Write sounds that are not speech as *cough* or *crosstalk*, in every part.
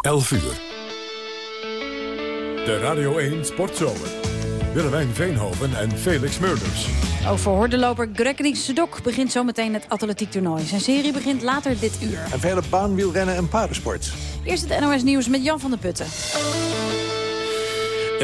11 uur. De Radio 1 Sportzomer. Willemijn Veenhoven en Felix Murders. Over hordenloper Gregory Sedok begint zometeen het atletiektoernooi. Zijn serie begint later dit uur. En verder baanwielrennen en paardensport. Eerst het NOS Nieuws met Jan van der Putten.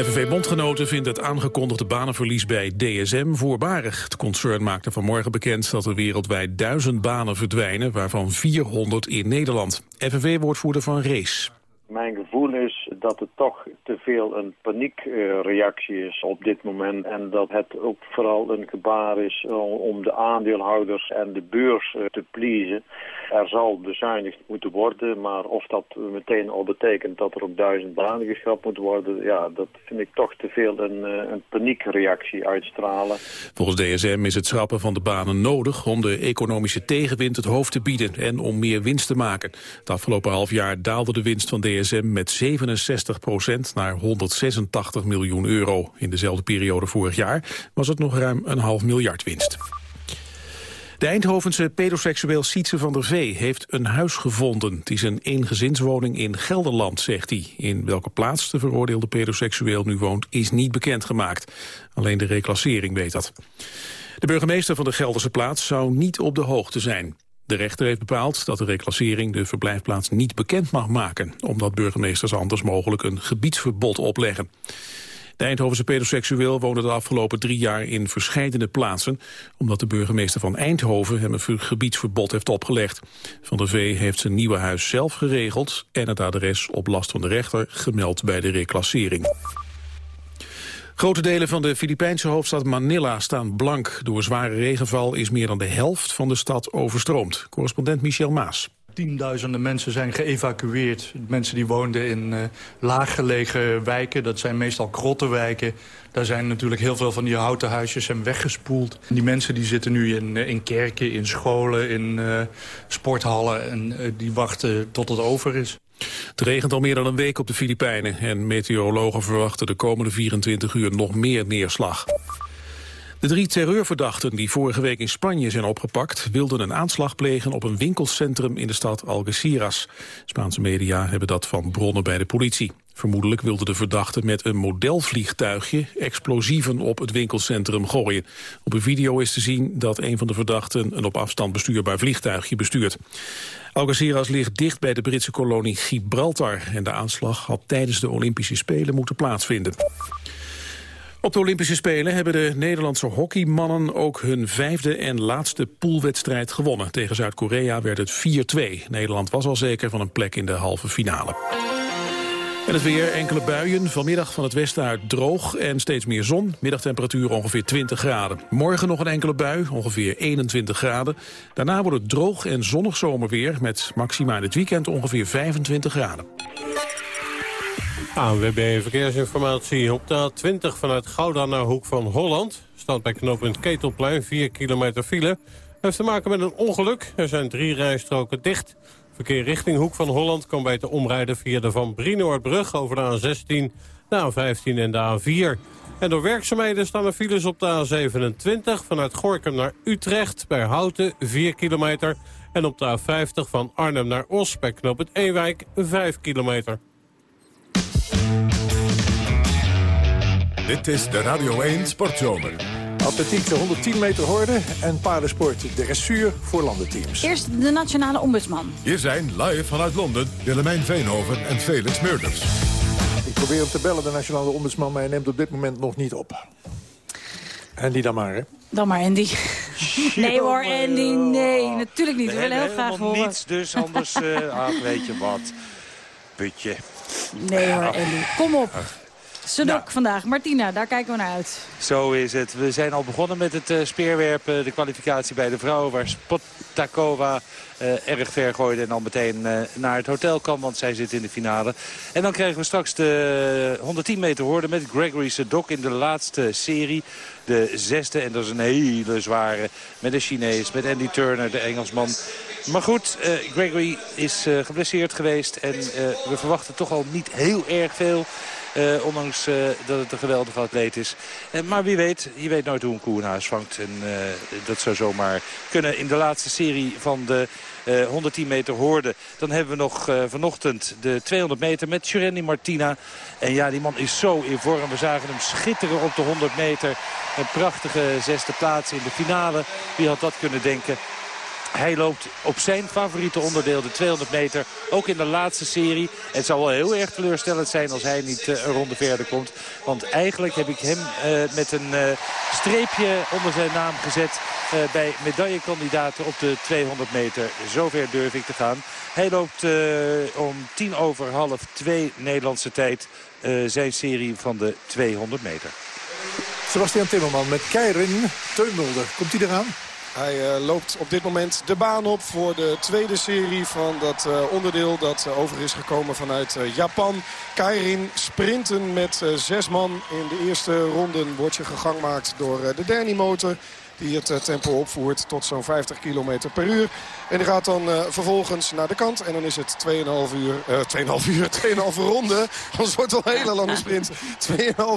FNV-bondgenoten vindt het aangekondigde banenverlies bij DSM voorbarig. Het concern maakte vanmorgen bekend dat er wereldwijd duizend banen verdwijnen... waarvan 400 in Nederland. FNV-woordvoerder van Race. Mijn gevoel is dat het toch te veel een paniekreactie is op dit moment. En dat het ook vooral een gebaar is om de aandeelhouders en de beurs eh, te pleasen. Er zal bezuinigd moeten worden, maar of dat meteen al betekent dat er ook duizend banen geschrapt moeten worden... ja, dat vind ik toch te veel een, eh, een paniekreactie uitstralen. Volgens DSM is het schrappen van de banen nodig om de economische tegenwind het hoofd te bieden en om meer winst te maken. Het afgelopen half jaar daalde de winst van DSM met 67 procent naar 186 miljoen euro. In dezelfde periode vorig jaar was het nog ruim een half miljard winst. De Eindhovense pedoseksueel Sietse van der Vee heeft een huis gevonden. Het is een eengezinswoning in Gelderland, zegt hij. In welke plaats de veroordeelde pedoseksueel nu woont is niet bekendgemaakt. Alleen de reclassering weet dat. De burgemeester van de Gelderse plaats zou niet op de hoogte zijn. De rechter heeft bepaald dat de reclassering de verblijfplaats niet bekend mag maken, omdat burgemeesters anders mogelijk een gebiedsverbod opleggen. De Eindhovense pedoseksueel woonde de afgelopen drie jaar in verscheidene plaatsen, omdat de burgemeester van Eindhoven hem een gebiedsverbod heeft opgelegd. Van der Vee heeft zijn nieuwe huis zelf geregeld en het adres op last van de rechter gemeld bij de reclassering. Grote delen van de Filipijnse hoofdstad Manila staan blank. Door zware regenval is meer dan de helft van de stad overstroomd. Correspondent Michel Maas. Tienduizenden mensen zijn geëvacueerd. Mensen die woonden in uh, laaggelegen wijken, dat zijn meestal krottenwijken. Daar zijn natuurlijk heel veel van die houten huisjes zijn weggespoeld. Die mensen die zitten nu in, eh, in kerken, in scholen, in uh, sporthallen... en die wachten tot het over is. Het regent al meer dan een week op de Filipijnen... en meteorologen verwachten de komende 24 uur nog meer neerslag. De drie terreurverdachten die vorige week in Spanje zijn opgepakt... wilden een aanslag plegen op een winkelcentrum in de stad Algeciras. Spaanse media hebben dat van bronnen bij de politie. Vermoedelijk wilden de verdachten met een modelvliegtuigje explosieven op het winkelcentrum gooien. Op een video is te zien dat een van de verdachten een op afstand bestuurbaar vliegtuigje bestuurt. Algeciras ligt dicht bij de Britse kolonie Gibraltar en de aanslag had tijdens de Olympische Spelen moeten plaatsvinden. Op de Olympische Spelen hebben de Nederlandse hockeymannen ook hun vijfde en laatste poolwedstrijd gewonnen. Tegen Zuid-Korea werd het 4-2. Nederland was al zeker van een plek in de halve finale. En het weer, enkele buien, vanmiddag van het westen uit droog en steeds meer zon. Middagtemperatuur ongeveer 20 graden. Morgen nog een enkele bui, ongeveer 21 graden. Daarna wordt het droog en zonnig zomerweer met maxima in het weekend ongeveer 25 graden. ANWB Verkeersinformatie op de A20 vanuit Gouda naar Hoek van Holland. Staat bij knooppunt Ketelplein, 4 kilometer file. Heeft te maken met een ongeluk. Er zijn drie rijstroken dicht. Verkeer richting Hoek van Holland kan beter omrijden via de Van Brienoordbrug over de A16, de A15 en de A4. En door werkzaamheden staan er files op de A27 vanuit Gorkum naar Utrecht bij Houten 4 kilometer. En op de A50 van Arnhem naar Os bij Knoop het Ewijk 5 kilometer. Dit is de Radio 1 Sportzomer. Atletiek de 110 meter horde en paardensport de dressuur voor landenteams. Eerst de nationale ombudsman. Hier zijn live vanuit Londen Willemijn Veenhoven en Felix Murders. Ik probeer hem te bellen, de nationale ombudsman, maar hij neemt op dit moment nog niet op. En die dan maar, hè? Dan maar Andy. nee hoor, Andy, nee. Natuurlijk niet. We willen heel graag horen. niets, dus anders, uh, ach, weet je wat. Putje. Nee hoor, Andy. Kom op. Sedok vandaag. Martina, daar kijken we naar uit. Zo is het. We zijn al begonnen met het uh, speerwerpen. De kwalificatie bij de vrouwen waar Spotakova uh, erg ver gooide. En dan meteen uh, naar het hotel kwam, want zij zit in de finale. En dan krijgen we straks de 110 meter hoorden met Gregory Sedok in de laatste serie. De zesde, en dat is een hele zware, met de Chinees, met Andy Turner, de Engelsman. Maar goed, Gregory is geblesseerd geweest. En we verwachten toch al niet heel erg veel. Uh, ondanks uh, dat het een geweldige atleet is. Uh, maar wie weet, je weet nooit hoe een koe een huis vangt. En dat zou zomaar kunnen in de laatste serie van de 110 meter hoorde. Dan hebben we nog vanochtend de 200 meter met Jurendi Martina. En ja, die man is zo in vorm. We zagen hem schitteren op de 100 meter. Een prachtige zesde plaats in de finale. Wie had dat kunnen denken? Hij loopt op zijn favoriete onderdeel, de 200 meter, ook in de laatste serie. Het zou wel heel erg teleurstellend zijn als hij niet uh, een ronde verder komt. Want eigenlijk heb ik hem uh, met een uh, streepje onder zijn naam gezet bij medaillekandidaten op de 200 meter. Zover durf ik te gaan. Hij loopt om tien over half twee Nederlandse tijd zijn serie van de 200 meter. Sebastian Timmerman met Keirin Teunmulder. Komt hij eraan? Hij uh, loopt op dit moment de baan op voor de tweede serie van dat uh, onderdeel dat uh, over is gekomen vanuit Japan. Kairin sprinten met zes man. In de eerste ronde wordt je gegangmaakt door de Danny motor die het eh, tempo opvoert tot zo'n 50 km per uur. En die gaat dan uh, vervolgens naar de kant. En dan is het 2,5 uur, uh, 2,5 uur, *laughs* 2,5 ronde. Anders wordt al een hele lange sprint. 2,5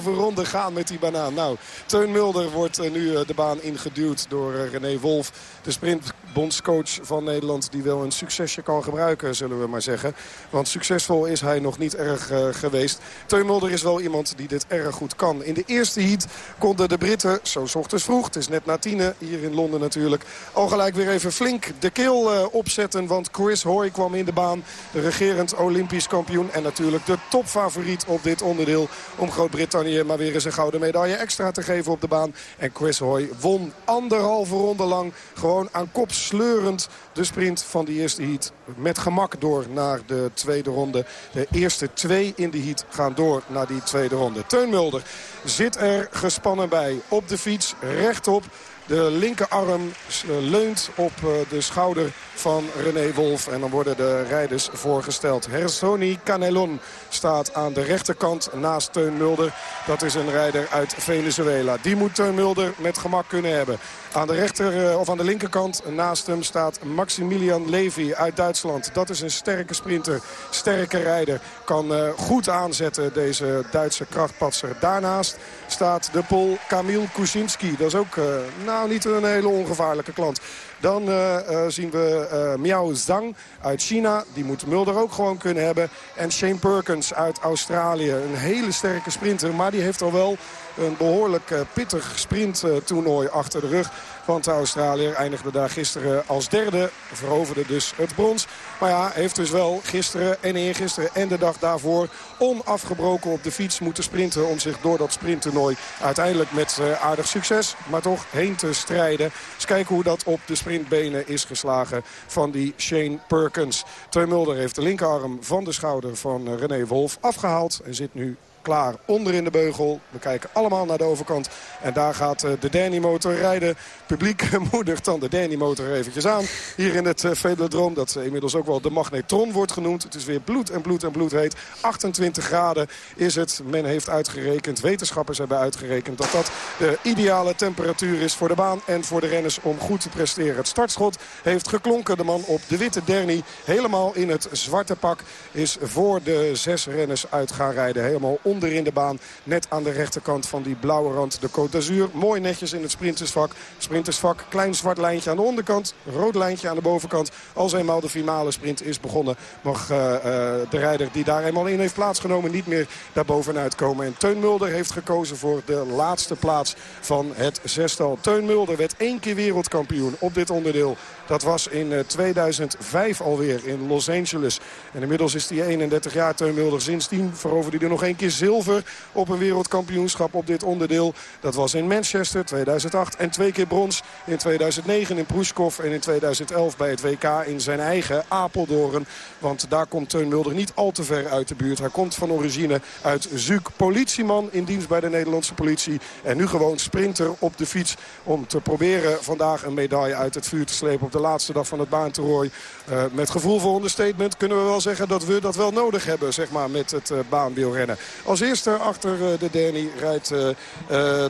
ronde gaan met die banaan. Nou, Teun Mulder wordt nu de baan ingeduwd door René Wolf. De sprintbondscoach van Nederland die wel een succesje kan gebruiken, zullen we maar zeggen. Want succesvol is hij nog niet erg geweest. Teun Mulder is wel iemand die dit erg goed kan. In de eerste heat konden de Britten, zo s ochtends vroeg, het is net na 10 hier in Londen natuurlijk. Al gelijk weer even flink de keel uh, opzetten. Want Chris Hoy kwam in de baan. De regerend Olympisch kampioen. En natuurlijk de topfavoriet op dit onderdeel. Om Groot-Brittannië maar weer eens een gouden medaille extra te geven op de baan. En Chris Hoy won anderhalve ronde lang. Gewoon aan kop sleurend de sprint van die eerste heat. Met gemak door naar de tweede ronde. De eerste twee in de heat gaan door naar die tweede ronde. Teun Mulder zit er gespannen bij. Op de fiets, rechtop. De linkerarm eh, leunt op eh, de schouder van René Wolf. En dan worden de rijders voorgesteld. Hersoni Canelon staat aan de rechterkant naast Teun Mulder. Dat is een rijder uit Venezuela. Die moet Teun Mulder met gemak kunnen hebben. Aan de rechter eh, of aan de linkerkant naast hem staat Maximilian Levy uit Duitsland. Dat is een sterke sprinter, sterke rijder. Kan goed aanzetten deze Duitse krachtpatser. Daarnaast staat de Pol Kamil Kuczynski. Dat is ook nou niet een hele ongevaarlijke klant. Dan uh, zien we Miao Zhang uit China. Die moet Mulder ook gewoon kunnen hebben. En Shane Perkins uit Australië. Een hele sterke sprinter. Maar die heeft al wel een behoorlijk pittig sprinttoernooi achter de rug. Want de Australiër eindigde daar gisteren als derde. Veroverde dus het brons. Maar ja, heeft dus wel gisteren en eergisteren en de dag daarvoor... onafgebroken op de fiets moeten sprinten... om zich door dat sprinttoernooi uiteindelijk met uh, aardig succes... maar toch heen te strijden. Eens kijken hoe dat op de sprintbenen is geslagen van die Shane Perkins. Teun Mulder heeft de linkerarm van de schouder van uh, René Wolf afgehaald... en zit nu klaar onder in de beugel. We kijken allemaal naar de overkant. En daar gaat eh, de Danny motor rijden. Publiek *laughs* moedigt dan de Danny motor eventjes aan. Hier in het uh, Velodroom, dat inmiddels ook wel de magnetron wordt genoemd. Het is weer bloed en bloed en bloed heet. 28 graden is het. Men heeft uitgerekend, wetenschappers hebben uitgerekend... dat dat de ideale temperatuur is voor de baan en voor de renners om goed te presteren. Het startschot heeft geklonken. De man op de witte Danny, helemaal in het zwarte pak... is voor de zes renners uit gaan rijden. Helemaal onder in de baan. Net aan de rechterkant van die blauwe rand de Côte d'Azur. Mooi netjes in het sprintersvak. Sprintersvak, klein zwart lijntje aan de onderkant. Rood lijntje aan de bovenkant. Als eenmaal de finale sprint is begonnen... mag uh, uh, de rijder die daar eenmaal in heeft plaatsgenomen... niet meer daarbovenuit komen. En Teun Mulder heeft gekozen voor de laatste plaats van het zestal. Teun Mulder werd één keer wereldkampioen op dit onderdeel. Dat was in 2005 alweer in Los Angeles. En inmiddels is hij 31 jaar, Teun Mulder. Sindsdien veroverde hij er nog één keer zilver op een wereldkampioenschap op dit onderdeel. Dat was in Manchester 2008 en twee keer brons in 2009 in Pruskov en in 2011 bij het WK in zijn eigen Apeldoorn. Want daar komt Teun Mulder niet al te ver uit de buurt. Hij komt van origine uit Zuuk. Politieman in dienst bij de Nederlandse politie. En nu gewoon sprinter op de fiets om te proberen vandaag een medaille uit het vuur te slepen op de laatste dag van het baantoernooi. Uh, met gevoel voor understatement kunnen we wel zeggen dat we dat wel nodig hebben zeg maar, met het uh, baanwielrennen. Als eerste achter de Danny rijdt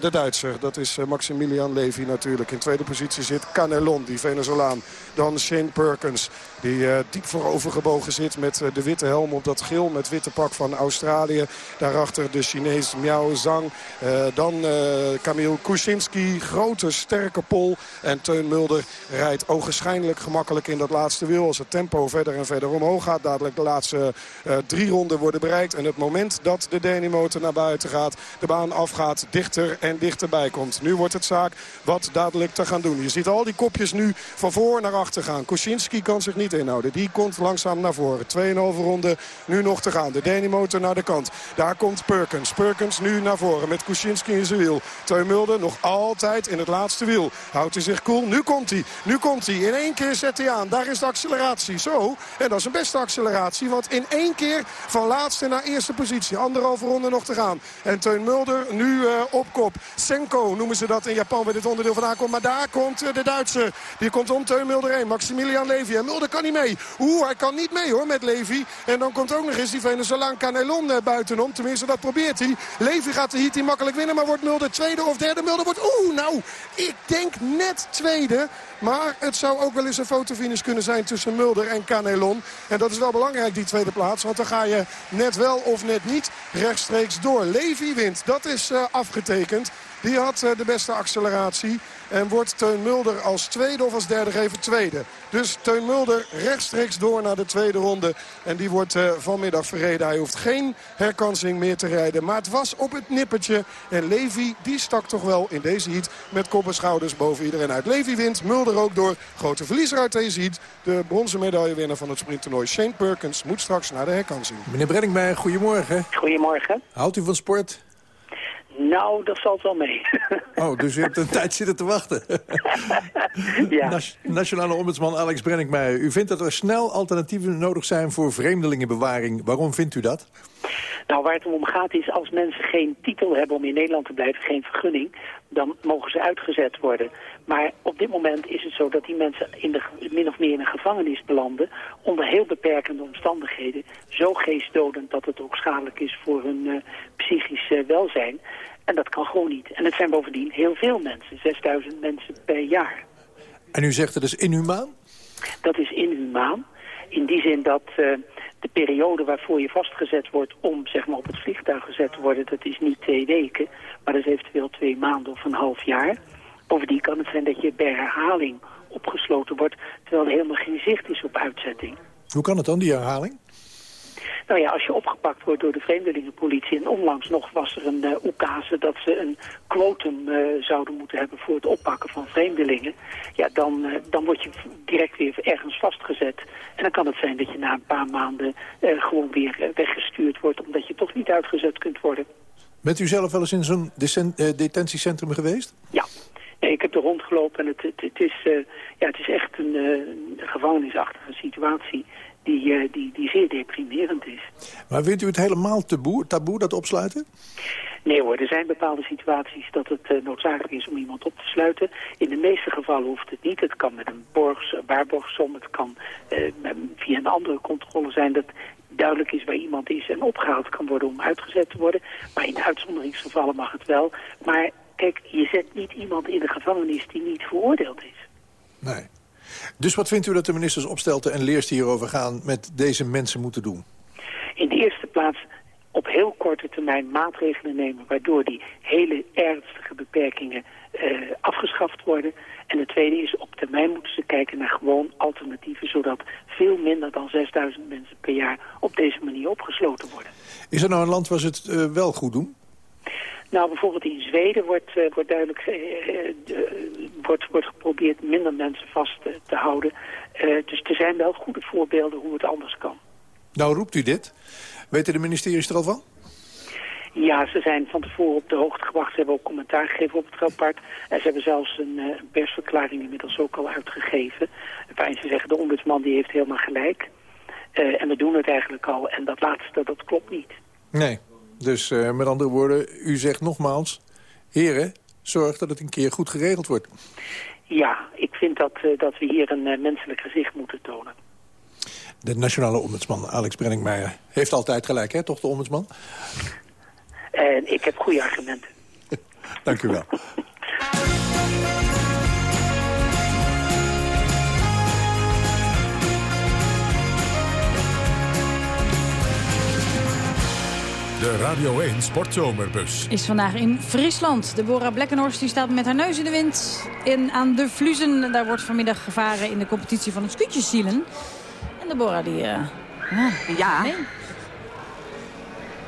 de Duitser. Dat is Maximilian Levy natuurlijk. In tweede positie zit Canelon, die Venezolaan. Dan Shane Perkins. Die uh, diep voorovergebogen zit met de witte helm op dat geel met witte pak van Australië. Daarachter de Chinees Miao Zhang. Uh, dan Kamil Kuczynski, grote sterke pol. En Teun Mulder rijdt ogenschijnlijk gemakkelijk in dat laatste wiel. Als het tempo verder en verder omhoog gaat. Dadelijk de laatste drie ronden worden bereikt. En het moment dat de Denimotor naar buiten gaat. De baan afgaat, dichter en dichterbij komt. Nu wordt het zaak wat dadelijk te gaan doen. Je ziet al die kopjes nu van voor naar achter gaan. Kuczynski kan zich niet inhouden. Die komt langzaam naar voren. 2,5 ronde nu nog te gaan. De Denimotor naar de kant. Daar komt Perkins. Perkins nu naar voren met Kuczynski in zijn wiel. Teun Mulder nog altijd in het laatste wiel. Houdt hij zich koel. Nu komt hij. Nu komt hij. In één keer zet hij aan. Daar is de acceleratie. Zo. En dat is een beste acceleratie. Want in één keer van laatste naar eerste positie. Anderhalve ronde nog te gaan. En Teun Mulder nu uh, op kop. Senko noemen ze dat in Japan waar dit onderdeel vandaan komt. Maar daar komt uh, de Duitser. Die komt om Teun Mulder heen. Maximilian Levy. En Mulder niet mee. Oeh, hij kan niet mee hoor met Levy. En dan komt ook nog eens die Venezolaan Canelon uh, buitenom. Tenminste, dat probeert hij. Levy gaat de heat makkelijk winnen. Maar wordt Mulder tweede of derde? Mulder wordt... Oeh, nou, ik denk net tweede. Maar het zou ook wel eens een fotofinish kunnen zijn tussen Mulder en Canelon. En dat is wel belangrijk, die tweede plaats. Want dan ga je net wel of net niet rechtstreeks door. Levy wint. Dat is uh, afgetekend. Die had uh, de beste acceleratie. En wordt Teun Mulder als tweede of als derde geven tweede. Dus Teun Mulder rechtstreeks door naar de tweede ronde. En die wordt uh, vanmiddag verreden. Hij hoeft geen herkansing meer te rijden. Maar het was op het nippertje. En Levi die stak toch wel in deze heat met kop en schouders boven iedereen uit. Levi wint, Mulder ook door. Grote verliezer uit deze heat. De bronzen medaillewinnaar van het sprinttoernooi Shane Perkins moet straks naar de herkansing. Meneer Brenningmeijer, goedemorgen. Goedemorgen. Houdt u van sport? Nou, dat valt wel mee. *laughs* Oh, dus u hebt een *laughs* tijd zitten te wachten. *laughs* ja. Nationale ombudsman Alex Brenningmeijer. U vindt dat er snel alternatieven nodig zijn voor vreemdelingenbewaring. Waarom vindt u dat? Nou, waar het om gaat is als mensen geen titel hebben om in Nederland te blijven, geen vergunning, dan mogen ze uitgezet worden. Maar op dit moment is het zo dat die mensen in de, min of meer in een gevangenis belanden... onder heel beperkende omstandigheden. Zo geestdodend dat het ook schadelijk is voor hun uh, psychisch uh, welzijn. En dat kan gewoon niet. En het zijn bovendien heel veel mensen. 6000 mensen per jaar. En u zegt het is inhumaan? Dat is inhumaan. In die zin dat... Uh, de periode waarvoor je vastgezet wordt om zeg maar, op het vliegtuig gezet te worden, dat is niet twee weken, maar dat is eventueel twee maanden of een half jaar. Bovendien kan het zijn dat je bij herhaling opgesloten wordt, terwijl er helemaal geen zicht is op uitzetting. Hoe kan het dan, die herhaling? Nou ja, als je opgepakt wordt door de vreemdelingenpolitie... en onlangs nog was er een uh, oekase dat ze een quotum uh, zouden moeten hebben... voor het oppakken van vreemdelingen... ja, dan, uh, dan word je direct weer ergens vastgezet. En dan kan het zijn dat je na een paar maanden gewoon weer weggestuurd wordt... omdat je toch niet uitgezet kunt worden. Bent u zelf wel eens in zo'n detentiecentrum geweest? Ja. Nee, ik heb er rondgelopen en het, het, het is, ja, het is echt een, een gevangenisachtige situatie die, uh, die, die zeer deprimerend is. Maar vindt u het helemaal taboe, taboe dat opsluiten? Nee hoor, er zijn bepaalde situaties dat het uh, noodzakelijk is om iemand op te sluiten. In de meeste gevallen hoeft het niet. Het kan met een borgs, waarborgsom, het kan uh, via een andere controle zijn dat duidelijk is waar iemand is en opgehaald kan worden om uitgezet te worden. Maar in uitzonderingsgevallen mag het wel. Maar kijk, je zet niet iemand in de gevangenis die niet veroordeeld is. Nee. Dus wat vindt u dat de ministers Opstelten en Leers hierover gaan... met deze mensen moeten doen? In de eerste plaats op heel korte termijn maatregelen nemen... waardoor die hele ernstige beperkingen uh, afgeschaft worden. En de tweede is op termijn moeten ze kijken naar gewoon alternatieven... zodat veel minder dan 6000 mensen per jaar op deze manier opgesloten worden. Is er nou een land waar ze het uh, wel goed doen? Nou, bijvoorbeeld in Zweden wordt, uh, wordt duidelijk uh, wordt, wordt geprobeerd minder mensen vast te houden. dus er zijn wel goede voorbeelden hoe het anders kan. Nou roept u dit. Weten de ministeries er al van? Ja, ze zijn van tevoren op de hoogte gebracht. Ze hebben ook commentaar gegeven op het rapport. En ze hebben zelfs een uh, persverklaring inmiddels ook al uitgegeven. Waarin ze zeggen, de ombudsman die heeft helemaal gelijk. Uh, en we doen het eigenlijk al. En dat laatste, dat klopt niet. Nee, dus uh, met andere woorden, u zegt nogmaals... heren, zorg dat het een keer goed geregeld wordt. Ja, ik vind dat, uh, dat we hier een uh, menselijk gezicht moeten tonen. De nationale ombudsman, Alex Brenningmeijer, heeft altijd gelijk, hè? Toch de ombudsman? En ik heb goede argumenten. *laughs* Dank u wel. *laughs* De Radio 1 Sportzomerbus. Is vandaag in Friesland. Deborah Blekkenhorst die staat met haar neus in de wind in, aan de Vluzen. Daar wordt vanmiddag gevaren in de competitie van het scootjesielen. En Deborah die... Uh, ja. Nee.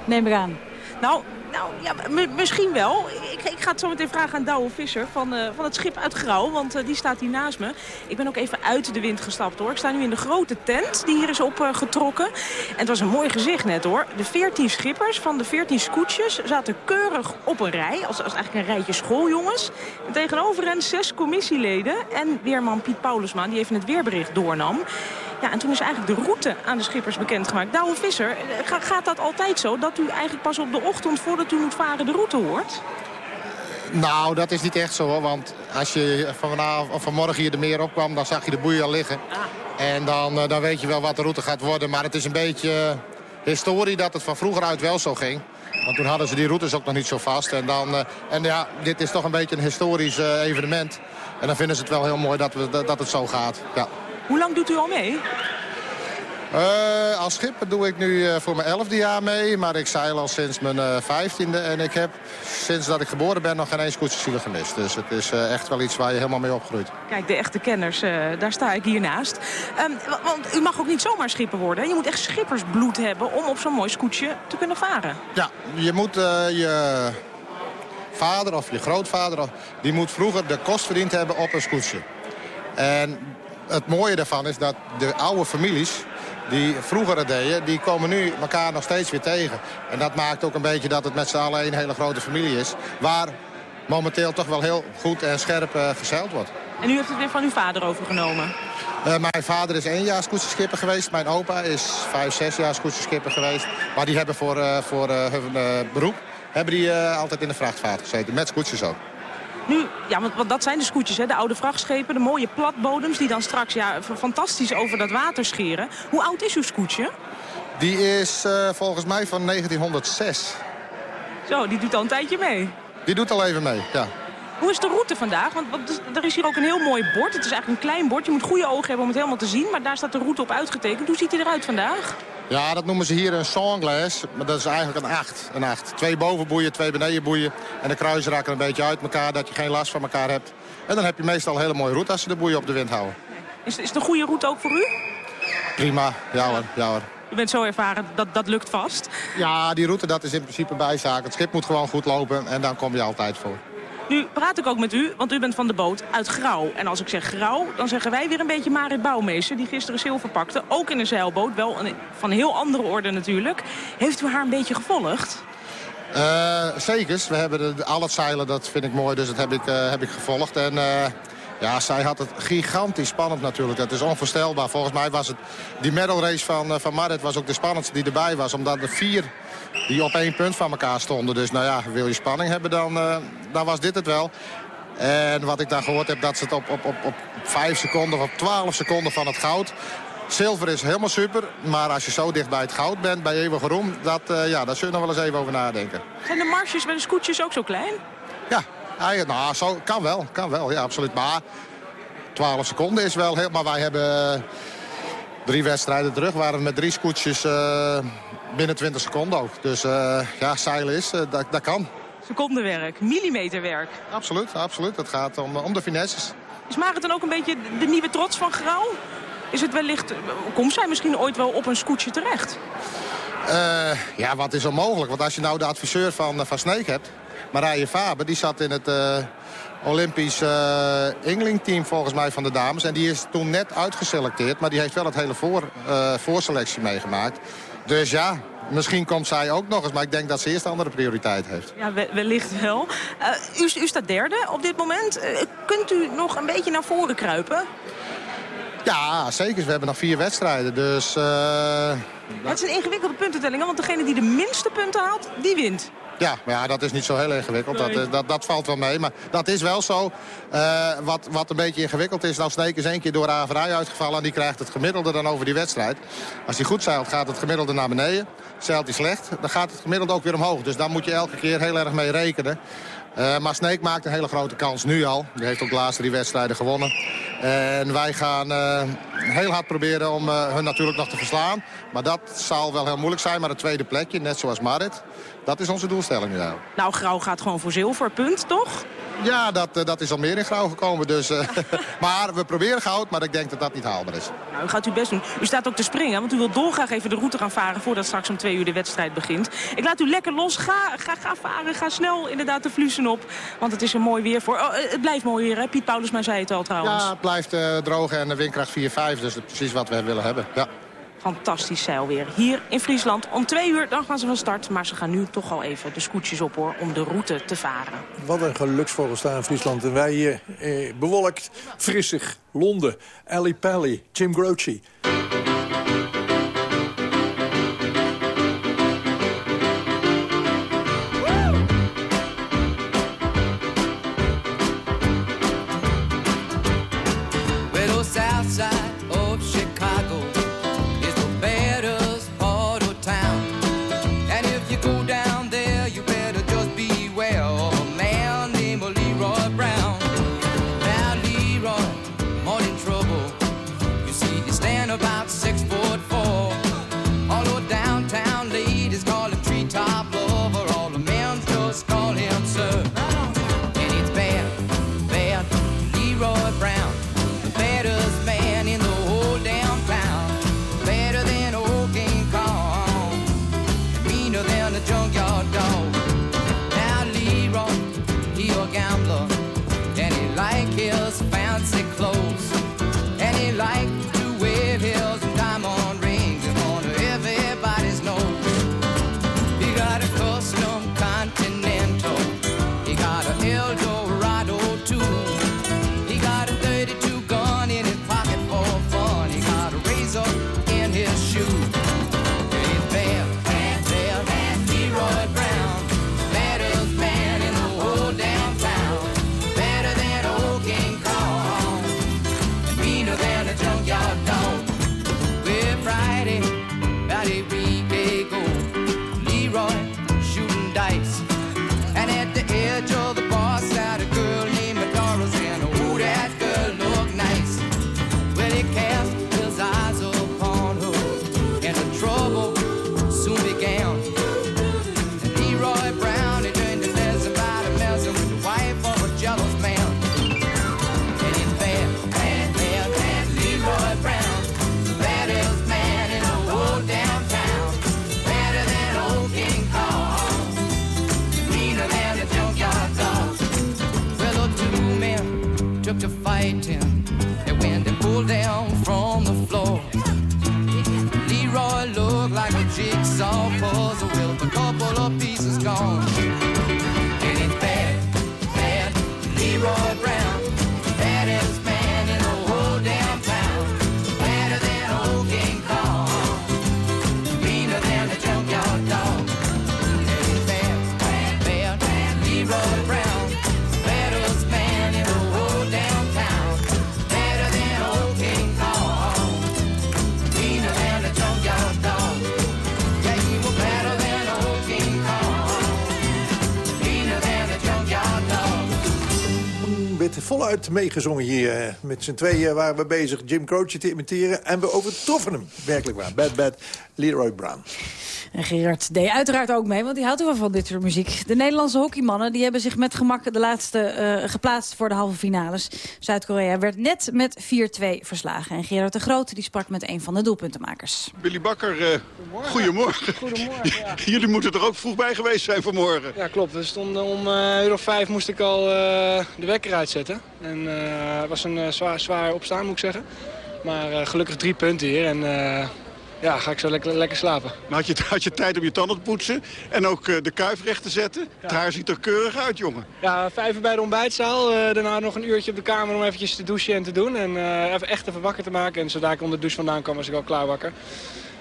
Neem ik aan. Nou, nou ja, misschien wel. Ik, ik, ga het zo meteen vragen aan Douwe Visser van, uh, van het schip uit Grauw. Want uh, die staat hier naast me. Ik ben ook even uit de wind gestapt hoor. Ik sta nu in de grote tent die hier is opgetrokken. Uh, en het was een mooi gezicht net hoor. De 14 schippers van de 14 scootjes zaten keurig op een rij. Als, als eigenlijk een rijtje schooljongens. En tegenover hen zes commissieleden. En weerman Piet Paulusma die even het weerbericht doornam. Ja, en toen is eigenlijk de route aan de schippers bekendgemaakt. Douwe Visser, eh, gaat dat altijd zo? Dat u eigenlijk pas op de ochtend voordat u moet varen de route hoort? Nou, dat is niet echt zo hoor. Want als je vanavond, of vanmorgen hier de meer opkwam, dan zag je de boeien al liggen. Ah. En dan, eh, dan weet je wel wat de route gaat worden. Maar het is een beetje historie dat het van vroeger uit wel zo ging. Want toen hadden ze die routes ook nog niet zo vast. En, dan, en ja, dit is toch een beetje een historisch evenement. En dan vinden ze het wel heel mooi dat, we, dat het zo gaat. Ja. Hoe lang doet u al mee? Uh, als schipper doe ik nu uh, voor mijn elfde jaar mee. Maar ik zeil al sinds mijn uh, vijftiende. En ik heb sinds dat ik geboren ben nog geen eens koetsjeszielen gemist. Dus het is echt wel iets waar je helemaal mee opgroeit. Kijk, de echte kenners, daar sta ik hiernaast. Um, want u mag ook niet zomaar schipper worden. Je moet echt schippersbloed hebben om op zo'n mooi scootje te kunnen varen. Ja, je moet je vader of je grootvader... die moet vroeger de kost verdiend hebben op een scootje. En het mooie daarvan is dat de oude families die vroeger het deden, die komen nu elkaar nog steeds weer tegen. En dat maakt ook een beetje dat het met z'n allen een hele grote familie is. Waar momenteel toch wel heel goed en scherp uh, gezeild wordt. En u heeft het weer van uw vader overgenomen? Uh, mijn vader is één jaar scootserskipper geweest. Mijn opa is vijf, zes jaar scootserskipper geweest. Maar die hebben voor, uh, voor hun beroep hebben die, altijd in de vrachtvaart gezeten. Met scooters ook. Nu, ja, want, dat zijn de scootjes, hè? de oude vrachtschepen, de mooie platbodems... die dan straks ja, fantastisch over dat water scheren. Hoe oud is uw scootje? Die is uh, volgens mij van 1906. Zo, die doet al een tijdje mee. Die doet al even mee, ja. Hoe is de route vandaag? Want, want er is hier ook een heel mooi bord. Het is eigenlijk een klein bord. Je moet goede ogen hebben om het helemaal te zien. Maar daar staat de route op uitgetekend. Hoe ziet hij eruit vandaag? Ja, dat noemen ze hier een songlass. Maar dat is eigenlijk een acht. Een acht. Twee bovenboeien, twee benedenboeien. En de kruisen raken een beetje uit elkaar, dat je geen last van elkaar hebt. En dan heb je meestal een hele mooie route als ze de boeien op de wind houden. Is, is het een goede route ook voor u? Prima, ja hoor. Ja, hoor. U bent zo ervaren, dat, dat lukt vast? Ja, die route dat is in principe bijzaak. Het schip moet gewoon goed lopen en dan kom je altijd voor. Nu praat ik ook met u, want u bent van de boot uit Grauw. En als ik zeg Grauw, dan zeggen wij weer een beetje Marit Bouwmeester... die gisteren zilver pakte, ook in een zeilboot. Wel een, van heel andere orde natuurlijk. Heeft u haar een beetje gevolgd? Uh, zeker. We hebben de, al het zeilen, dat vind ik mooi, dus dat heb ik, uh, heb ik gevolgd. En uh, ja, zij had het gigantisch spannend natuurlijk. Dat is onvoorstelbaar. Volgens mij was het die medal race van, van Marit was ook de spannendste die erbij was. Omdat er vier die op één punt van elkaar stonden. Dus nou ja, wil je spanning hebben, dan, uh, dan was dit het wel. En wat ik daar gehoord heb, dat ze het op, op, op, op 5 seconden of op 12 seconden van het goud... Zilver is helemaal super, maar als je zo dicht bij het goud bent, bij eeuwige roem... Dat, uh, ja, daar zullen we nog wel eens even over nadenken. Zijn de marges bij de scootjes ook zo klein? Ja, eigenlijk, nou, zo, kan wel, kan wel, ja, absoluut. Maar 12 seconden is wel heel... Maar wij hebben drie wedstrijden terug, waren we met drie scootjes... Uh, binnen 20 seconden ook. Dus uh, ja, zeilen is, uh, dat, dat kan. Secondenwerk, millimeterwerk. Absoluut, absoluut. Het gaat om, om de finesses. Is Marit dan ook een beetje de nieuwe trots van Grauw? Is het wellicht, komt zij misschien ooit wel op een scootje terecht? Uh, ja, wat is onmogelijk? Want als je nou de adviseur van, van Sneek hebt, Marije Faber, die zat in het Olympisch Ingling-team volgens mij van de dames. En die is toen net uitgeselecteerd, maar die heeft wel het hele voor, voorselectie meegemaakt. Dus ja, misschien komt zij ook nog eens. Maar ik denk dat ze eerst andere prioriteit heeft. Ja, wellicht wel. Uh, u, u, staat derde op dit moment. Uh, kunt u nog een beetje naar voren kruipen? Ja, zeker. We hebben nog vier wedstrijden. Dus, uh, Het is een ingewikkelde puntentelling. Want degene die de minste punten haalt, die wint. Ja, maar ja, dat is niet zo heel ingewikkeld. Dat, eh, dat, dat valt wel mee. Maar dat is wel zo. Uh, wat, wat een beetje ingewikkeld is, dan Sneek is één keer door Averij uitgevallen... en die krijgt het gemiddelde dan over die wedstrijd. Als hij goed zeilt, gaat het gemiddelde naar beneden. Zeilt hij slecht, dan gaat het gemiddelde ook weer omhoog. Dus daar moet je elke keer heel erg mee rekenen. Uh, maar Sneek maakt een hele grote kans nu al. Die heeft ook de laatste drie wedstrijden gewonnen. En wij gaan uh, heel hard proberen om uh, hun natuurlijk nog te verslaan. Maar dat zal wel heel moeilijk zijn. Maar een tweede plekje, net zoals Marit, dat is onze doelstelling nu. Nou, Grauw gaat gewoon voor zilver, punt, toch? Ja, dat, dat is al meer in Grauw gekomen. Dus, *laughs* maar we proberen goud, maar ik denk dat dat niet haalbaar is. Nou, u gaat uw best doen. U staat ook te springen, want u wilt dolgraag even de route gaan varen... voordat straks om twee uur de wedstrijd begint. Ik laat u lekker los. Ga, ga, ga varen, ga snel inderdaad de vlussen op. Want het is er mooi weer voor. Oh, het blijft mooi weer, hè? Piet Paulusma zei het al trouwens. Ja, het blijft uh, droog en de windkracht 4-5. Dus precies wat we willen hebben. Ja. Fantastisch zeilweer hier in Friesland. Om twee uur dan gaan ze van start. Maar ze gaan nu toch al even de scootjes op hoor, om de route te varen. Wat een geluksvogel staan in Friesland. En wij hier eh, bewolkt, frissig, Londen, Ali Pally, Jim Croce. Voluit meegezongen hier. Eh, met z'n tweeën waren we bezig Jim Croce te imiteren. En we overtroffen hem, werkelijk waar. Bad Bad, Leroy Brown. En Gerard deed uiteraard ook mee, want die houdt er wel van dit soort muziek. De Nederlandse hockeymannen die hebben zich met gemak de laatste uh, geplaatst voor de halve finales. Zuid-Korea werd net met 4-2 verslagen. En Gerard de Groot die sprak met een van de doelpuntenmakers. Billy Bakker, uh, goedemorgen. Goedemorgen. Ja. *laughs* Jullie moeten er ook vroeg bij geweest zijn vanmorgen. Ja, klopt. We stonden om uh, uur of vijf moest ik al de wekker uitzetten. En het was een zwaar, zwaar opstaan, moet ik zeggen. Maar gelukkig drie punten hier. En ja, ga ik zo lekker, lekker slapen. Maar had je, *laughs* had je tijd om je tanden te poetsen en ook uh, de kuif recht te zetten? Het haar ziet er keurig uit, jongen. Ja, vijf uur bij de ontbijtzaal. Uh, daarna nog een uurtje op de kamer om eventjes te douchen en te doen. En uh, even echt even wakker te maken. En zodra ik onder de douche vandaan kwam, was ik al klaar wakker.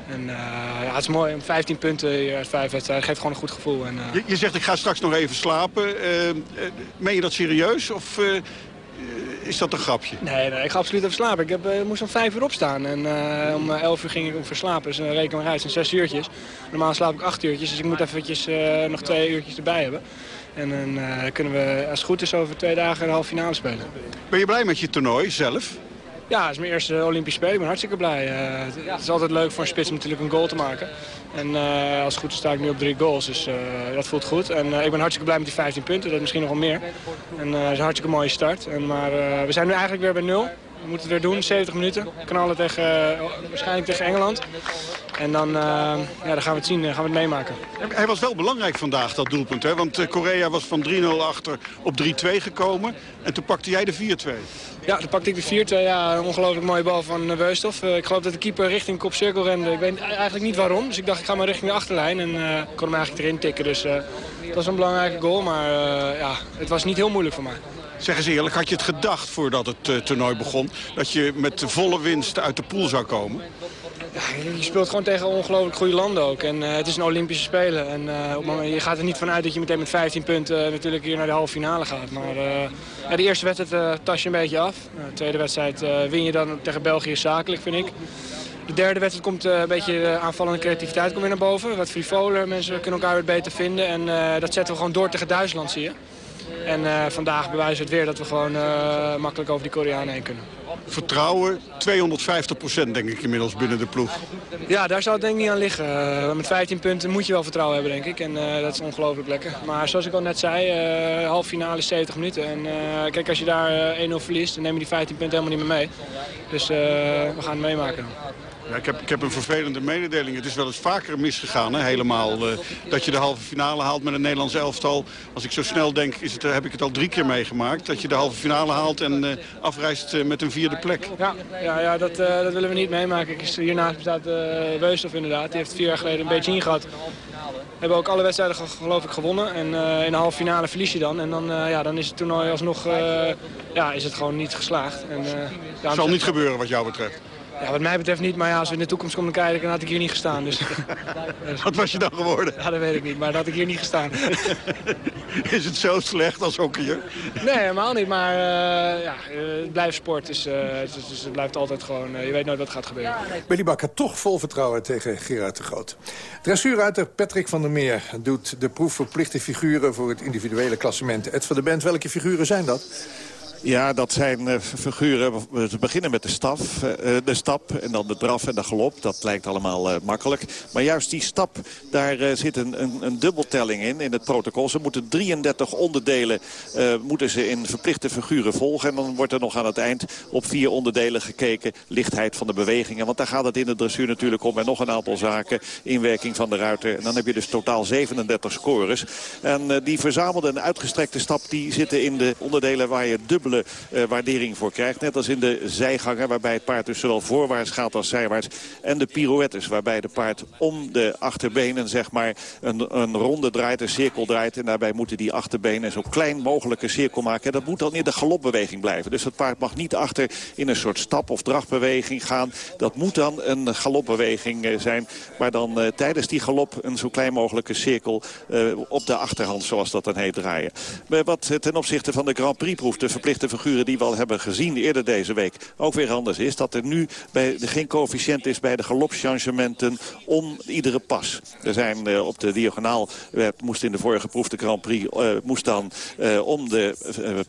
En ja, het is mooi, 15 punten hier uit vijf wedstrijden. geeft gewoon een goed gevoel. En, je, je, zegt ik ga straks nog even slapen. meen je dat serieus of is dat een grapje? Nee, nee, ik ga absoluut even slapen. Ik, heb, ik moest om vijf uur opstaan en om elf uur ging ik ongeveer slapen. Dus dan reken maar uit, zijn zes uurtjes. Normaal slaap ik acht uurtjes, dus ik moet eventjes nog twee uurtjes erbij hebben. En dan kunnen we, als het goed is, over twee dagen de halve finale spelen. Ben je blij met je toernooi zelf? Ja, het is mijn eerste Olympische Spelen. Ik ben hartstikke blij. Uh, het is altijd leuk voor een spits om natuurlijk een goal te maken. En uh, als het goed is sta ik nu op drie goals, dus dat voelt goed. En ik ben hartstikke blij met die 15 punten, dat is misschien nog wel meer. En dat is een hartstikke mooie start. En, maar we zijn nu eigenlijk weer bij nul. We moeten het weer doen, 70 minuten. Knallen tegen, waarschijnlijk tegen Engeland. En dan, uh, ja, dan gaan we het zien, gaan we het meemaken. Hij was wel belangrijk vandaag, dat doelpunt. Hè? Want Korea was van 3-0 achter op 3-2 gekomen. En toen pakte jij de 4-2. Ja, toen pakte ik de 4-2. Ja, een ongelooflijk mooie bal van Weusthof. Uh, ik geloof dat de keeper richting kopcirkel rende. Ik weet eigenlijk niet waarom. Dus ik dacht, ik ga maar richting de achterlijn. En uh, ik kon hem eigenlijk erin tikken. Dus dat was een belangrijke goal. Maar ja, het was niet heel moeilijk voor mij. Zeg eens eerlijk, had je het gedacht voordat het toernooi begon... dat je met volle winst uit de pool zou komen? Ja, je speelt gewoon tegen ongelooflijk goede landen ook. En uh, het is een Olympische Spelen. En uh, je gaat er niet vanuit dat je meteen met 15 punten uh, natuurlijk hier naar de halve finale gaat. Maar ja, de eerste wedstrijd tas je een beetje af. de tweede wedstrijd win je dan tegen België zakelijk, vind ik. De derde wedstrijd komt een beetje aanvallende creativiteit komt weer naar boven. Wat frivoler, mensen kunnen elkaar weer beter vinden. En dat zetten we gewoon door tegen Duitsland, zie je. En vandaag bewijzen we het weer dat we gewoon makkelijk over die Koreanen heen kunnen. Vertrouwen, 250 procent denk ik inmiddels binnen de ploeg. Ja, daar zou het denk ik niet aan liggen. Uh, met 15 punten moet je wel vertrouwen hebben, denk ik. En dat is ongelooflijk lekker. Maar zoals ik al net zei, half finale is 70 minuten. En kijk, als je daar 1-0 verliest, dan neem je die 15 punten helemaal niet meer mee. Dus we gaan het meemaken. Ja, ik, heb, ik heb een vervelende mededeling. Het is wel eens vaker misgegaan, hè, helemaal. Uh, dat je de halve finale haalt met een Nederlands elftal. Als ik zo snel denk, is het, heb ik het al drie keer meegemaakt. Dat je de halve finale haalt en uh, afreist uh, met een vierde plek. Ja, ja, ja dat, dat willen we niet meemaken. Hiernaast bestaat Weushoff inderdaad. Die heeft vier jaar geleden een beetje ingehad. Hebben ook alle wedstrijden geloof ik gewonnen. En in de halve finale verlies je dan. En dan, ja, dan is het toernooi alsnog ja, is het gewoon niet geslaagd. En, het zal niet gebeuren wat jou betreft. Ja, wat mij betreft niet, maar ja, als we in de toekomst komen kijken, dan had ik hier niet gestaan. Dus. *laughs* Wat was je dan geworden? Ja, dat weet ik niet, maar dan had ik hier niet gestaan. *laughs* Is het zo slecht als hockeyer? Nee, helemaal niet, maar uh, ja, het blijft sport, dus, uh, dus, het blijft altijd gewoon, uh, je weet nooit wat gaat gebeuren. Billy Bakker toch vol vertrouwen tegen Gerard de Groot. Dressuurruiter Patrick van der Meer doet de proef verplichte figuren voor het individuele klassement. Ed van de Bent, welke figuren zijn dat? Ja, dat zijn uh, figuren. We beginnen met de, staf, uh, de stap en dan de draf en de galop. Dat lijkt allemaal makkelijk. Maar juist die stap, daar zit een, een, een, dubbeltelling in, in het protocol. Ze moeten 33 onderdelen moeten ze in verplichte figuren volgen. En dan wordt er nog aan het eind op vier onderdelen gekeken. Lichtheid van de bewegingen. Want daar gaat het in de dressuur natuurlijk om. En nog een aantal zaken. Inwerking van de ruiter. En dan heb je dus totaal 37 scores. En die verzamelde en uitgestrekte stap, die zitten in de onderdelen waar je dubbel uh, waardering voor krijgt. Net als in de zijgangen waarbij het paard dus zowel voorwaarts gaat als zijwaarts. En de pirouettes waarbij het paard om de achterbenen zeg maar een, een ronde draait, een cirkel draait. En daarbij moeten die achterbenen zo klein mogelijke cirkel maken. En dat moet dan in de galopbeweging blijven. Dus het paard mag niet achter in een soort stap- of drachtbeweging gaan. Dat moet dan een galopbeweging uh, zijn. Maar dan uh, tijdens die galop een zo klein mogelijke cirkel op de achterhand, zoals dat dan heet, draaien. wat ten opzichte van de Grand Prix proef, de verplichte de figuren die we al hebben gezien eerder deze week ook weer anders is. Dat er nu bij de, geen coëfficiënt is bij de galopchangementen om iedere pas. Er zijn uh, op de diagonaal, we moest in de vorige proef de Grand Prix, uh, moest dan om de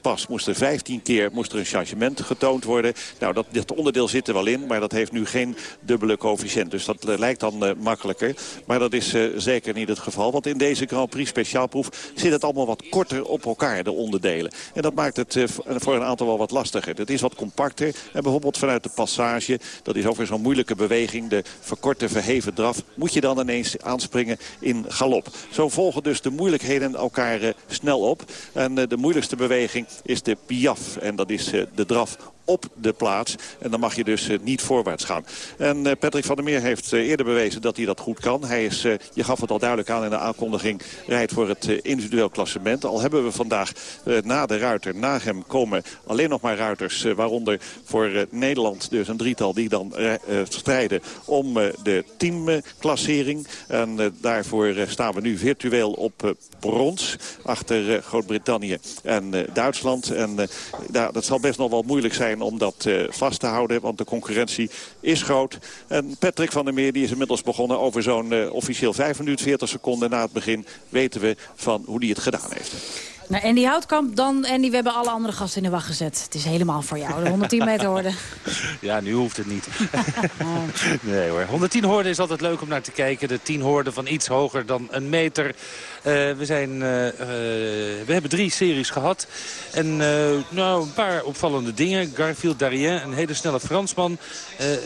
pas moest er 15 keer moest er een changement getoond worden. Nou, dat, dat onderdeel zit er wel in, maar dat heeft nu geen dubbele coëfficiënt. Dus dat lijkt dan makkelijker. Maar dat is zeker niet het geval. Want in deze Grand Prix speciaalproef zit het allemaal wat korter op elkaar, de onderdelen. En dat maakt het voor een aantal wel wat lastiger. Het is wat compacter. En bijvoorbeeld vanuit de passage, dat is weer zo'n moeilijke beweging. De verkorte verheven draf, moet je dan ineens aanspringen in galop. Zo volgen dus de moeilijkheden elkaar uh, snel op. En uh, de moeilijkste beweging is de piaf. En dat is uh, de draf op de plaats. En dan mag je dus niet voorwaarts gaan. En Patrick van der Meer heeft eerder bewezen dat hij dat goed kan. Hij is, je gaf het al duidelijk aan in de aankondiging, rijdt voor het individueel klassement. Al hebben we vandaag na de ruiter, na hem komen alleen nog maar ruiters. waaronder voor Nederland dus een drietal die dan strijden om de teamklassering. En daarvoor staan we nu virtueel op brons achter Groot-Brittannië en Duitsland. En dat zal best nog wel moeilijk zijn om dat vast te houden, want de concurrentie is groot. En Patrick van der Meer die is inmiddels begonnen over zo'n officieel 5 minuten 40 seconden na het begin weten we van hoe die het gedaan heeft. Nou, Andy Houtkamp, dan Andy, we hebben alle andere gasten in de wacht gezet. Het is helemaal voor jou, de 110 meter hoorde. *laughs* Ja, nu hoeft het niet. *laughs* nee hoor, 110 hoorden is altijd leuk om naar te kijken. De 10 hoorden van iets hoger dan een meter. Uh, we, zijn, uh, uh, we hebben drie series gehad. En nou, een paar opvallende dingen. Garfield Darien, een hele snelle Fransman,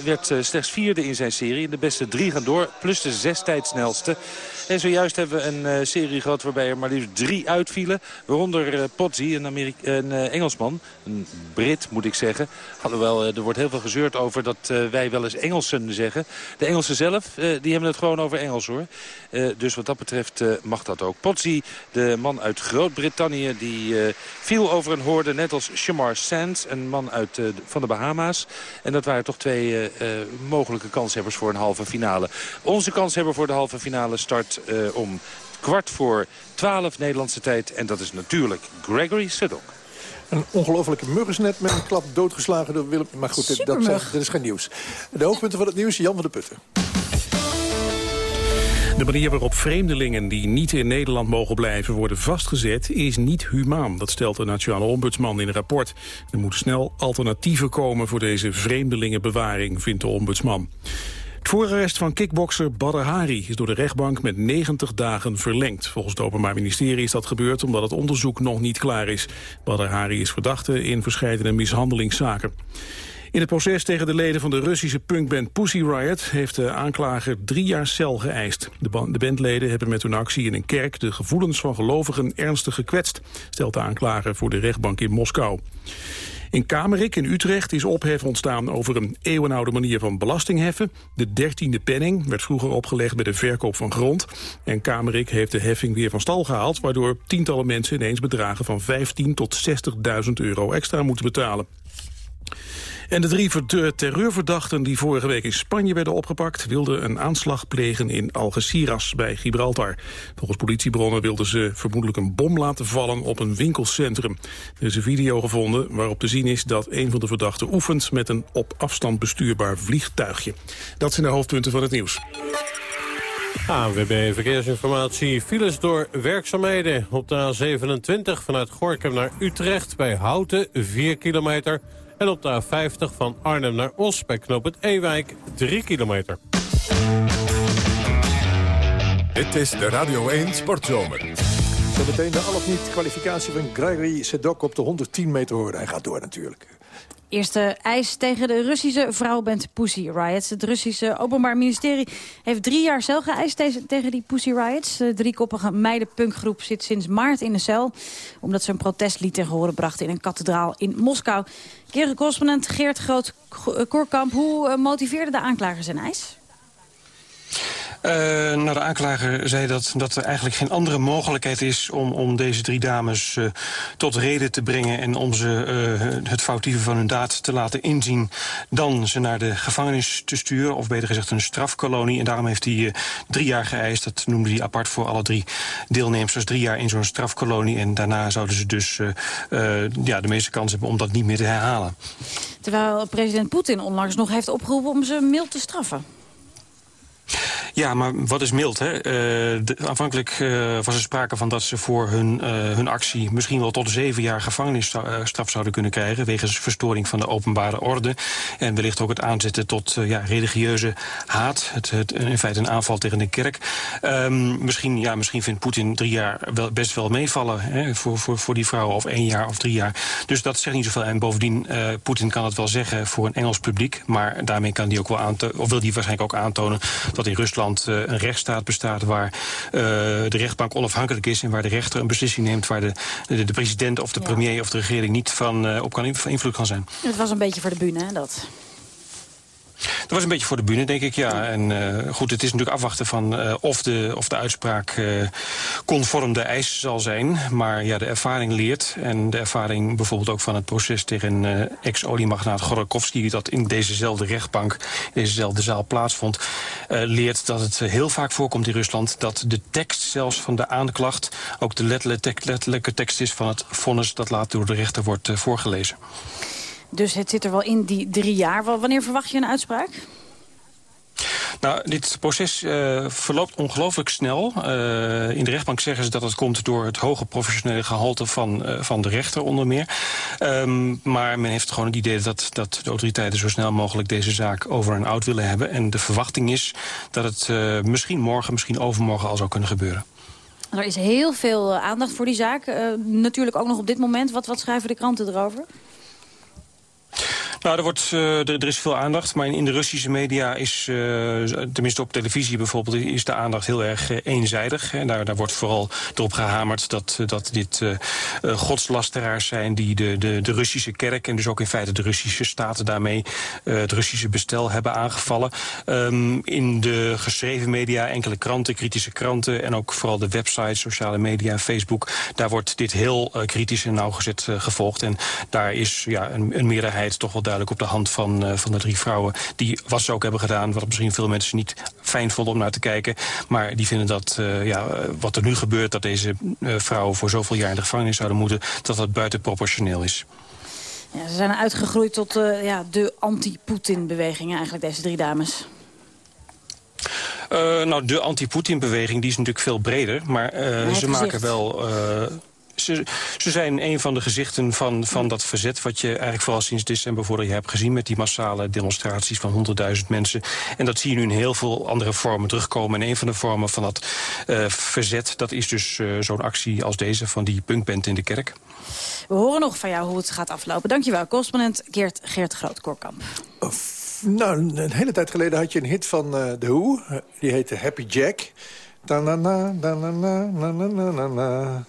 werd slechts vierde in zijn serie. De beste drie gaan door, plus de zes tijdsnelste. En zojuist hebben we een serie gehad waarbij er maar liefst drie uitvielen. Waaronder Pozzi, een, een Engelsman. Een Brit, moet ik zeggen. Alhoewel, er wordt heel veel gezeurd over dat wij wel eens Engelsen zeggen. De Engelsen zelf, die hebben het gewoon over Engels, hoor. dus wat dat betreft mag dat ook. Pozzi, de man uit Groot-Brittannië, die viel over een hoorde. Net als Shamar Sands, een man uit, van de Bahama's. En dat waren toch twee mogelijke kanshebbers voor een halve finale. Onze kanshebber voor de halve finale start om kwart voor 12 Nederlandse tijd. En dat is natuurlijk Gregory Sedok. Een ongelofelijke muggesnet met een klap doodgeslagen door Willem. Maar goed, dit, dat, dat is geen nieuws. De hoofdpunten van het nieuws, Jan van de Putten. De manier waarop vreemdelingen die niet in Nederland mogen blijven worden vastgezet is niet humaan. Dat stelt de Nationale Ombudsman in een rapport. Er moeten snel alternatieven komen voor deze vreemdelingenbewaring, vindt de ombudsman. Het voorarrest van kickbokser Badr Hari is door de rechtbank met 90 dagen verlengd. Volgens het Openbaar Ministerie is dat gebeurd omdat het onderzoek nog niet klaar is. Badr Hari is verdachte in verschillende mishandelingszaken. In het proces tegen de leden van de Russische punkband Pussy Riot... heeft de aanklager drie jaar cel geëist. De, bandleden hebben met hun actie in een kerk... de gevoelens van gelovigen ernstig gekwetst... stelt de aanklager voor de rechtbank in Moskou. In Kamerik in Utrecht is ophef ontstaan over een eeuwenoude manier van belastingheffen. De dertiende penning werd vroeger opgelegd bij de verkoop van grond. En Kamerik heeft de heffing weer van stal gehaald... waardoor tientallen mensen ineens bedragen van 15 tot 60.000 euro extra moeten betalen. En de drie terreurverdachten die vorige week in Spanje werden opgepakt... wilden een aanslag plegen in Algeciras bij Gibraltar. Volgens politiebronnen wilden ze vermoedelijk een bom laten vallen op een winkelcentrum. Er is een video gevonden waarop te zien is dat een van de verdachten oefent... met een op afstand bestuurbaar vliegtuigje. Dat zijn de hoofdpunten van het nieuws. ANWB Verkeersinformatie. Files door werkzaamheden op de A27 vanuit Gorkum naar Utrecht bij Houten, 4 kilometer... En op de A50 van Arnhem naar Os bij knoop het Ewijk 3 kilometer. Dit is de Radio 1 Sportzomer. Zometeen de al of niet kwalificatie van Gregory Sedok op de 110 meter hoorde. Hij gaat door natuurlijk. Eerste eis tegen de Russische vrouwenband Pussy Riots. Het Russische Openbaar Ministerie heeft drie jaar cel geëist tegen die Pussy Riots. De driekoppige meidenpunkgroep zit sinds maart in de cel... omdat ze een protestlied tegen horen brachten in een kathedraal in Moskou. Keren-correspondent Geert Groot-Koorkamp... hoe eh, motiveerde de aanklager zijn eis? Uh, de aanklager zei dat, dat er eigenlijk geen andere mogelijkheid is... om, om deze drie dames uh, tot reden te brengen... en om ze uh, het foutieve van hun daad te laten inzien... dan ze naar de gevangenis te sturen, of beter gezegd een strafkolonie. En daarom heeft hij drie jaar geëist. Dat noemde hij apart voor alle drie deelnemers. Dus drie jaar in zo'n strafkolonie. En daarna zouden ze dus ja, de meeste kans hebben om dat niet meer te herhalen. Terwijl president Poetin onlangs nog heeft opgeroepen om ze mild te straffen. Ja, maar wat is mild? Hè? Uh, aanvankelijk was er sprake van dat ze voor hun, uh, hun actie... misschien wel tot zeven jaar gevangenisstraf zouden kunnen krijgen... wegens verstoring van de openbare orde. En wellicht ook het aanzetten tot ja, religieuze haat. Het, het, in feite een aanval tegen de kerk. Um, misschien, ja, misschien vindt Poetin drie jaar best wel meevallen... Hè, voor, voor, voor die vrouwen, of één jaar of drie jaar. Dus dat zegt niet zoveel. En bovendien, Poetin kan het wel zeggen voor een Engels publiek... maar daarmee kan die ook wel aantonen, of wil hij waarschijnlijk ook aantonen... dat in Rusland Rusland een rechtsstaat bestaat... waar de rechtbank onafhankelijk is en waar de rechter een beslissing neemt... waar de, de, de president of de premier of de regering niet van, op kan, van invloed kan zijn. Het was een beetje voor de bühne, hè, dat? Dat was een beetje voor de bühne, denk ik, ja. En uh, goed, het is natuurlijk afwachten van uh, of, de, of de uitspraak uh, conform de eis zal zijn. Maar ja, de ervaring leert. En de ervaring bijvoorbeeld ook van het proces tegen ex-oliemagnaat Gorokowski... dat in dezezelfde rechtbank, in dezezelfde zaal plaatsvond... leert dat het heel vaak voorkomt in Rusland... dat de tekst zelfs van de aanklacht ook de letterlijke tekst is van het vonnis... dat later door de rechter wordt voorgelezen. Dus het zit er wel in die drie jaar. Wanneer verwacht je een uitspraak? Nou, dit proces uh, verloopt ongelooflijk snel. Uh, in de rechtbank zeggen ze dat het komt door het hoge professionele gehalte van, uh, van de rechter onder meer. Um, maar men heeft gewoon het idee dat, dat de autoriteiten zo snel mogelijk deze zaak over en out willen hebben. En de verwachting is dat het misschien morgen, misschien overmorgen al zou kunnen gebeuren. Er is heel veel aandacht voor die zaak. natuurlijk ook nog op dit moment. Wat, wat schrijven de kranten erover? Nou, er, wordt, uh, er, er, is veel aandacht, maar in, de Russische media is, uh, tenminste op televisie bijvoorbeeld, is de aandacht heel erg uh, eenzijdig. En daar, daar wordt vooral erop gehamerd dat, dat dit godslasteraars zijn die de, de, de Russische kerk en dus ook in feite de Russische staten daarmee het Russische bestel hebben aangevallen. Um, in de geschreven media, enkele kranten, kritische kranten en ook vooral de websites, sociale media, Facebook, daar wordt dit heel kritisch en nauwgezet gevolgd. En daar is ja, een, een meerderheid toch wel duidelijk op de hand van, uh, van de drie vrouwen... die was ook hebben gedaan, wat misschien veel mensen niet fijn vonden om naar te kijken. Maar die vinden dat uh, ja, wat er nu gebeurt... dat deze uh, vrouwen voor zoveel jaar in de gevangenis zouden moeten... dat dat buitenproportioneel is. Ja, ze zijn uitgegroeid tot ja, de anti-Poetin-beweging eigenlijk, deze drie dames. Uh, nou, de anti-Poetin-beweging die is natuurlijk veel breder. Maar uh, ze maken wel... Ze, ze zijn een van de gezichten van, van dat verzet... wat je eigenlijk vooral sinds december vorig jaar hebt gezien... met die massale demonstraties van 100.000 mensen. En dat zie je nu in heel veel andere vormen terugkomen. En een van de vormen van dat uh, verzet... dat is dus uh, zo'n actie als deze van die punkband in de kerk. We horen nog van jou hoe het gaat aflopen. Dankjewel, correspondent Geert, Geert Groot-Korkamp. Nou, een hele tijd geleden had je een hit van uh, The Who. Die heette Happy Jack. Da -na -na -na, na -na -na -na.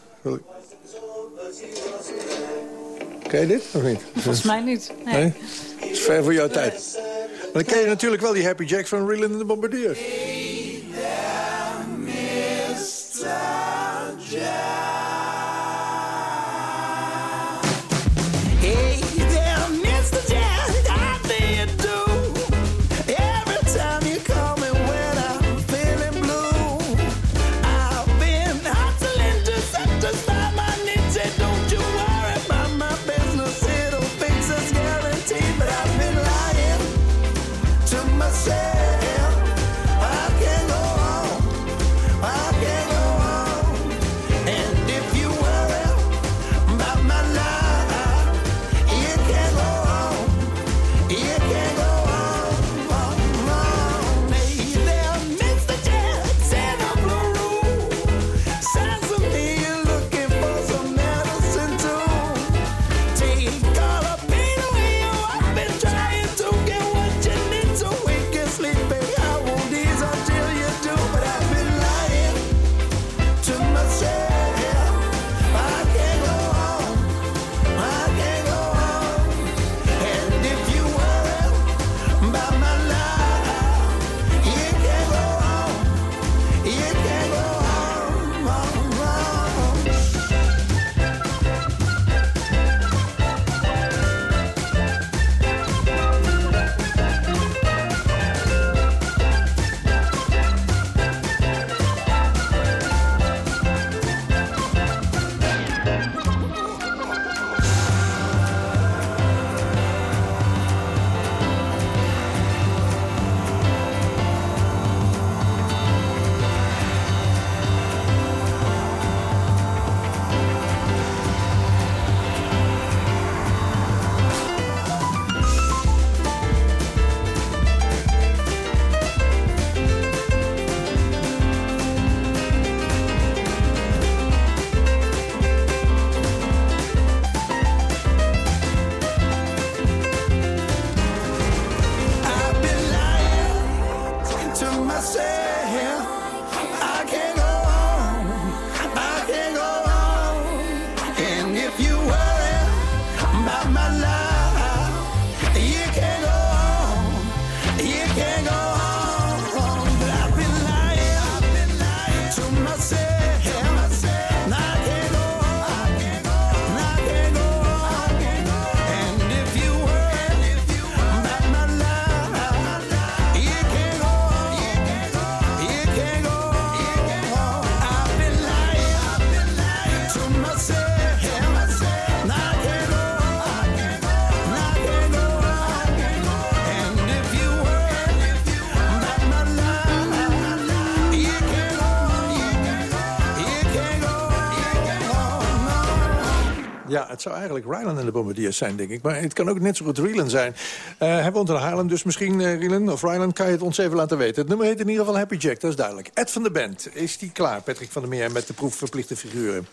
Ken je dit of niet? Volgens mij niet. Nee. nee? Dat is ver voor jouw tijd. Maar dan ken je natuurlijk wel die Happy Jack van Reeland and the Bombardiers. Ja, het zou eigenlijk Rylan en de Bombardiers zijn, denk ik. Maar het kan ook net zo goed Rylan zijn. Uh, hij woont in Haarlem, dus misschien, uh, of Rylan... kan je het ons even laten weten. Het nummer heet in ieder geval Happy Jack, dat is duidelijk. Ed van de Band, is die klaar, Patrick van der Meer... met de proefverplichte figuren?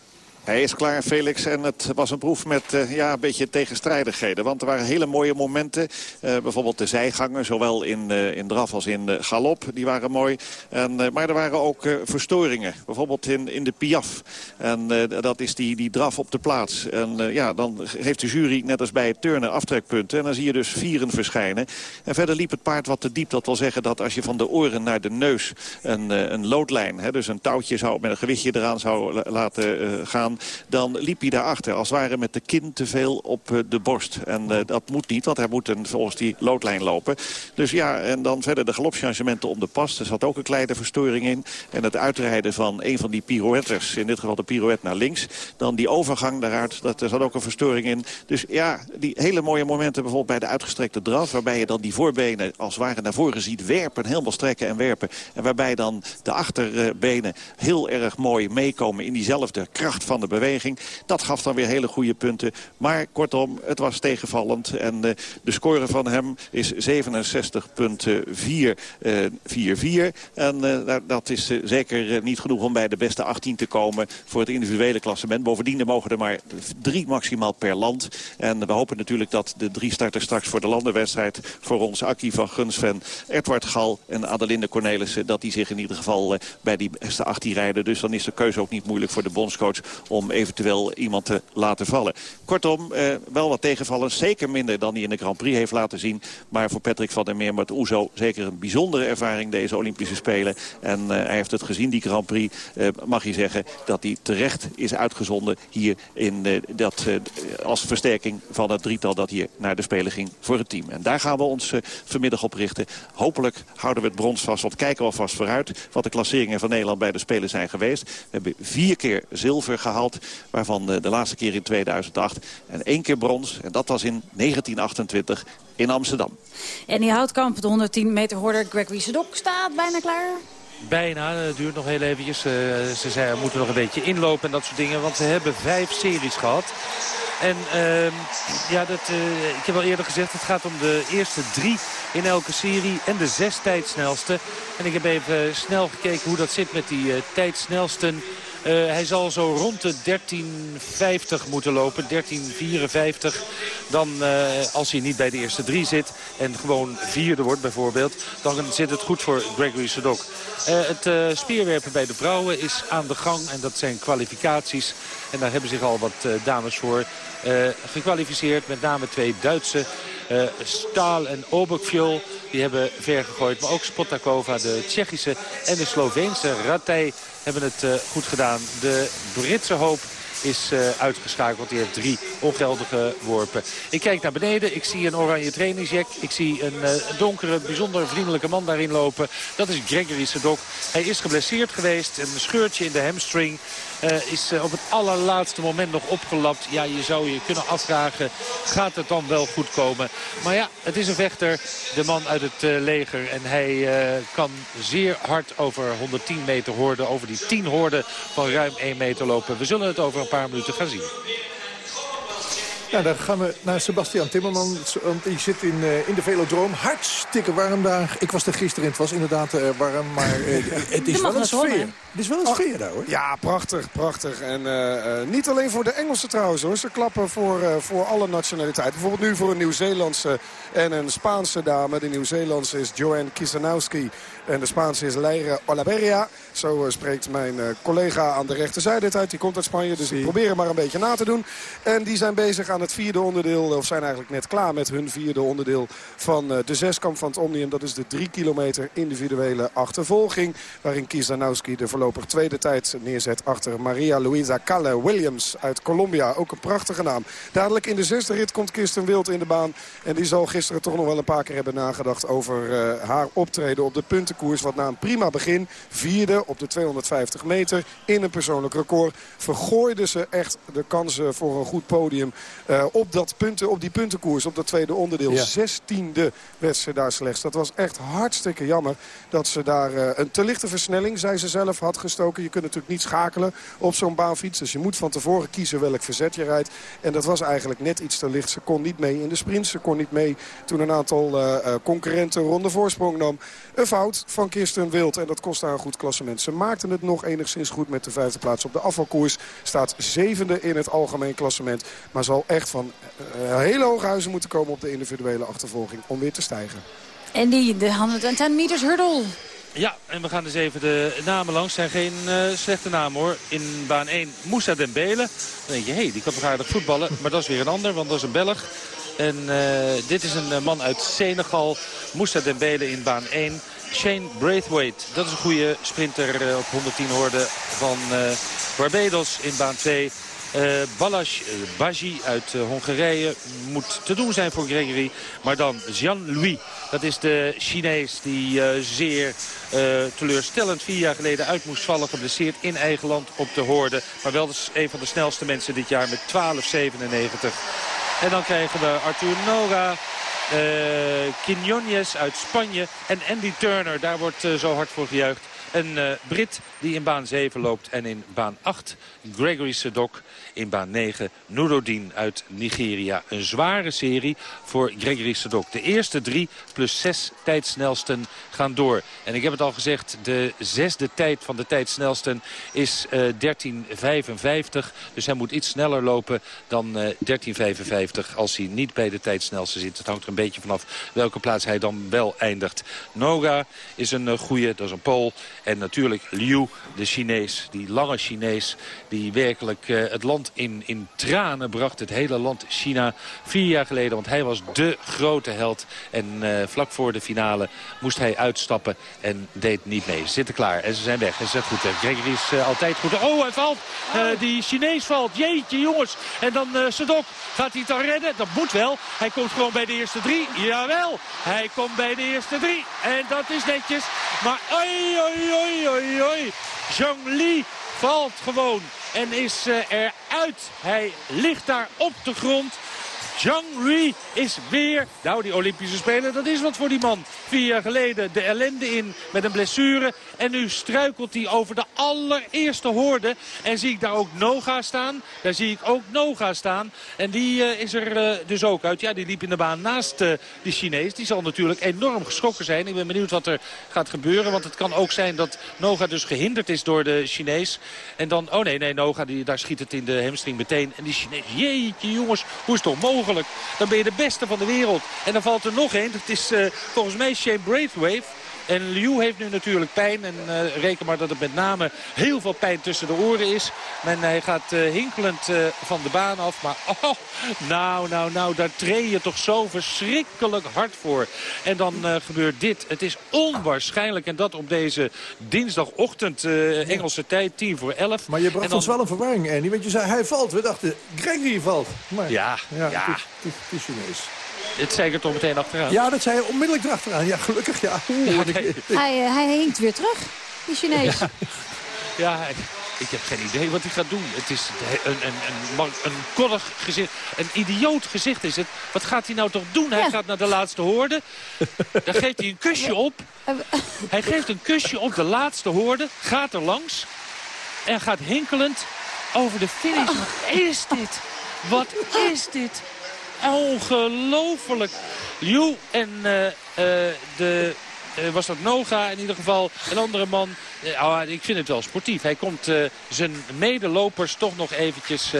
Hij is klaar, Felix. En het was een proef met uh, ja, een beetje tegenstrijdigheden. Want er waren hele mooie momenten. Uh, bijvoorbeeld de zijgangen, zowel in, uh, in draf als in galop. Die waren mooi. En, maar er waren ook verstoringen. Bijvoorbeeld in, in de piaf. En dat is die, die draf op de plaats. En ja, dan heeft de jury, net als bij het turnen, aftrekpunten. En dan zie je dus vieren verschijnen. En verder liep het paard wat te diep. Dat wil zeggen dat als je van de oren naar de neus een, een loodlijn... Hè, dus een touwtje zou, met een gewichtje eraan zou laten gaan dan liep hij daarachter. Als het ware met de kin te veel op eh, de borst. En uh, dat moet niet, want hij moet een, volgens die loodlijn lopen. Dus ja, en dan verder de galopchangementen om de pas. Er zat ook een kleine verstoring in. En het uitrijden van een van die pirouetters, in dit geval de pirouette naar links. Dan die overgang daaruit, dat, er zat ook een verstoring in. Dus ja, die hele mooie momenten bijvoorbeeld bij de uitgestrekte draf... waarbij je dan die voorbenen als het ware naar voren ziet werpen, helemaal strekken en werpen. En waarbij dan de achterbenen heel erg mooi meekomen in diezelfde kracht van de beweging. Dat gaf dan weer hele goede punten. Maar kortom, het was tegenvallend. En uh, de score van hem is 67,444. Uh, en uh, dat is zeker niet genoeg om bij de beste 18 te komen voor het individuele klassement. Bovendien mogen er maar drie maximaal per land. En we hopen natuurlijk dat de drie starters straks voor de landenwedstrijd... voor ons Akkie van Gunsven, Edward Gal en Adelinde Cornelissen... dat die zich in ieder geval bij die beste 18 rijden. Dus dan is de keuze ook niet moeilijk voor de bondscoach om eventueel iemand te laten vallen. Kortom, eh, wel wat tegenvallen. Zeker minder dan hij in de Grand Prix heeft laten zien. Maar voor Patrick van der Meer met Oezo zeker een bijzondere ervaring deze Olympische Spelen. En uh, hij heeft het gezien, die Grand Prix, uh, mag je zeggen, dat hij terecht is uitgezonden hier in, uh, dat, als versterking van het drietal dat hier naar de Spelen ging voor het team. En daar gaan we ons vanmiddag op richten. Hopelijk houden we het brons vast, want kijken we alvast vooruit wat de klasseringen van Nederland bij de Spelen zijn geweest. We hebben vier keer zilver gehaald Waarvan de, de laatste keer in 2008. En één keer brons. En dat was in 1928 in Amsterdam. En die houtkamp, de 110 meter hoorder Gregory Sedok, staat bijna klaar. Bijna, het duurt nog heel eventjes. Uh, ze zei, we moeten nog een beetje inlopen en dat soort dingen. Want ze hebben vijf series gehad. En uh, ja, dat, uh, ik heb al eerder gezegd, het gaat om de eerste drie in elke serie en de zes tijdsnelste. En ik heb even snel gekeken hoe dat zit met die uh, tijdsnelsten hij zal zo rond de 13.50 moeten lopen. 13.54. Dan uh, als hij niet bij de eerste drie zit en gewoon vierde wordt bijvoorbeeld. Dan zit het goed voor Gregory Sedok. Uh, het speerwerpen bij de vrouwen is aan de gang. En dat zijn kwalificaties. En daar hebben zich al wat dames voor gekwalificeerd. Met name twee Duitse uh, Staal en Obokvjol. Die hebben ver gegooid. Maar ook Spotakova, de Tsjechische en de Sloveense Ratij hebben het uh, goed gedaan. De Britse hoop is uh, uitgeschakeld. Die heeft drie ongeldige worpen. Ik kijk naar beneden. Ik zie een oranje trainingsjack. Ik zie een donkere, bijzonder vriendelijke man daarin lopen. Dat is Gregory Sedok. Hij is geblesseerd geweest. Een scheurtje in de hamstring. Uh, is uh, op het allerlaatste moment nog opgelapt. Ja, je zou je kunnen afvragen, gaat het dan wel goed komen? Maar ja, het is een vechter, de man uit het uh, leger. En hij kan zeer hard over 110 meter hoorden, over die 10 hoorden van ruim 1 meter lopen. We zullen het over een paar minuten gaan zien. Ja, dan gaan we naar Sebastian Timmerman. Want die zit in, uh, in de Velodroom. Hartstikke warm daar. Ik was er gisteren. Het was inderdaad uh, warm. Maar *laughs* uh, het is wel een sfeer. Het is wel een sfeer daar hoor. Ja, prachtig, prachtig. En niet alleen voor de Engelsen trouwens hoor. Ze klappen voor, voor alle nationaliteiten. Bijvoorbeeld nu voor een Nieuw-Zeelandse en een Spaanse dame. De Nieuw-Zeelandse is Joanne Kisanowski. En de Spaanse is Leire Olaveria. Zo spreekt mijn collega aan de rechterzijde uit. Die komt uit Spanje. Dus ik probeer hem maar een beetje na te doen. En die zijn bezig aan het vierde onderdeel. Of zijn eigenlijk net klaar met hun vierde onderdeel van de zeskamp van het Omnium. Dat is de drie kilometer individuele achtervolging. Waarin Kizanowski de voorlopig tweede tijd neerzet achter Maria Luisa Calle Williams uit Colombia. Ook een prachtige naam. Dadelijk in de zesde rit komt Kirsten Wild in de baan. En die zal gisteren toch nog wel een paar keer hebben nagedacht over uh, haar optreden op de puntenkoers. Wat na een prima begin, vierde op de 250 meter in een persoonlijk record, vergooide ze echt de kansen voor een goed podium uh, op, dat punten, op die puntenkoers, op dat tweede onderdeel. Ja. Zestiende werd ze daar slechts. Dat was echt hartstikke jammer dat ze daar uh, een te lichte versnelling, zei ze zelf, had gestoken. Je kunt natuurlijk niet schakelen op zo'n baanfiets. Dus je moet van tevoren kiezen welk verzet je rijdt. En dat was eigenlijk net iets te licht. Ze kon niet mee in de sprint. Ze kon niet mee toen een aantal uh, concurrenten ronde voorsprong nam. Een fout van Kirsten Wild. En dat kost haar een goed klassement. Ze maakten het nog enigszins goed met de vijfde plaats op de afvalkoers. Staat zevende in het algemeen klassement. Maar zal echt van uh, hele hoge huizen moeten komen op de individuele achtervolging. Om weer te stijgen. En die de 110 meters hurdle. Ja, en we gaan dus even de namen langs. zijn geen uh, slechte namen hoor. In baan 1 Moussa Dembele. Dan denk je, hé, hey, die kan toch aardig voetballen. Maar dat is weer een ander, want dat is een Belg. En uh, dit is een man uit Senegal. Moussa Dembele in baan 1. Shane Braithwaite, dat is een goede sprinter uh, op 110 hoorde van Barbados in baan 2. Uh, Balazs Baji uit uh, Hongarije moet te doen zijn voor Gregory. Maar dan Jean-Louis, dat is de Chinees die zeer teleurstellend vier jaar geleden uit moest vallen. Geblesseerd in eigen land op de Hoorde. Maar wel dus een van de snelste mensen dit jaar met 12,97. En dan krijgen we Arthur Noga. Uh, uit Spanje en Andy Turner, daar wordt zo hard voor gejuicht. Een Brit die in baan 7 loopt en in baan 8 Gregory Sedok. In baan 9 Nuruddin uit Nigeria. Een zware serie voor Gregory Sedok. De eerste drie plus zes tijdsnelsten gaan door. En ik heb het al gezegd, de zesde tijd van de tijdsnelsten is uh, 13.55. Dus hij moet iets sneller lopen dan uh, 13.55 als hij niet bij de tijdsnelste zit. Het hangt er een beetje vanaf welke plaats hij dan wel eindigt. Noga is een uh, goede, dat is een Pool. En natuurlijk Liu, de Chinees, die lange Chinees... die werkelijk het land in, in tranen bracht. Het hele land China vier jaar geleden. Want hij was de grote held. En uh, vlak voor de finale moest hij uitstappen en deed niet mee. Ze zitten klaar en ze zijn weg. En ze goed. Gregory is uh, altijd goed. Oh, hij valt. die Chinees valt. Jeetje, jongens. En dan Sedok. Gaat hij het dan redden? Dat moet wel. Hij komt gewoon bij de eerste drie. Jawel. Hij komt bij de eerste drie. En dat is netjes. Maar oi, oi, oi, oi, oi. Zhang Li valt gewoon en is uh, eruit. Hij ligt daar op de grond. Zhang Rui is weer, nou die Olympische Spelen, dat is wat voor die man. Vier jaar geleden de ellende in met een blessure. En nu struikelt hij over de allereerste hoorde. En zie ik daar ook Noga staan. Daar zie ik ook Noga staan. En die uh, is er uh, dus ook uit. Ja, die liep in de baan naast uh, die Chinees. Die zal natuurlijk enorm geschrokken zijn. Ik ben benieuwd wat er gaat gebeuren. Want het kan ook zijn dat Noga dus gehinderd is door de Chinees. En dan, oh nee, nee, Noga, die, daar schiet het in de hamstring meteen. En die Chinees, jeetje jongens, hoe is het toch mogelijk? Dan ben je de beste van de wereld. En dan valt er nog één. Het is uh, volgens mij Shane Braithwaite. En Liu heeft nu natuurlijk pijn. En uh, reken maar dat het met name heel veel pijn tussen de oren is. En hij gaat uh, hinkelend uh, van de baan af. Maar *laughs* oh, nou, nou, nou, daar train je toch zo verschrikkelijk hard voor. En dan gebeurt dit. Het is onwaarschijnlijk. En dat op deze dinsdagochtend Engelse tijd, 10 voor 11. Maar je bracht dan... ons wel een verwarring, Annie. Want je zei, hij valt. We dachten, Gregory valt. Maar, ja, ja. ja. Het, is, het is Chinees. Het zei ik er toch meteen achteraan? Ja, dat zei je onmiddellijk erachteraan. Ja, gelukkig, ja. Oeh, ja nee. ik... hij, uh, hij hinkt weer terug, die Chinees. Ja, ja hij, ik heb geen idee wat hij gaat doen. Het is een, een, een, een koddig gezicht. Een idioot gezicht is het. Wat gaat hij nou toch doen? Hij ja. gaat naar de laatste hoorde. Daar geeft hij een kusje op. Hij geeft een kusje op de laatste hoorde. Gaat er langs. En gaat hinkelend over de finish. Wat is dit? Wat is dit? Ongelooflijk. Liu en uh, uh, de... Uh, was dat Noga in ieder geval. Een andere man. Oh, ik vind het wel sportief. Hij komt zijn medelopers toch nog eventjes...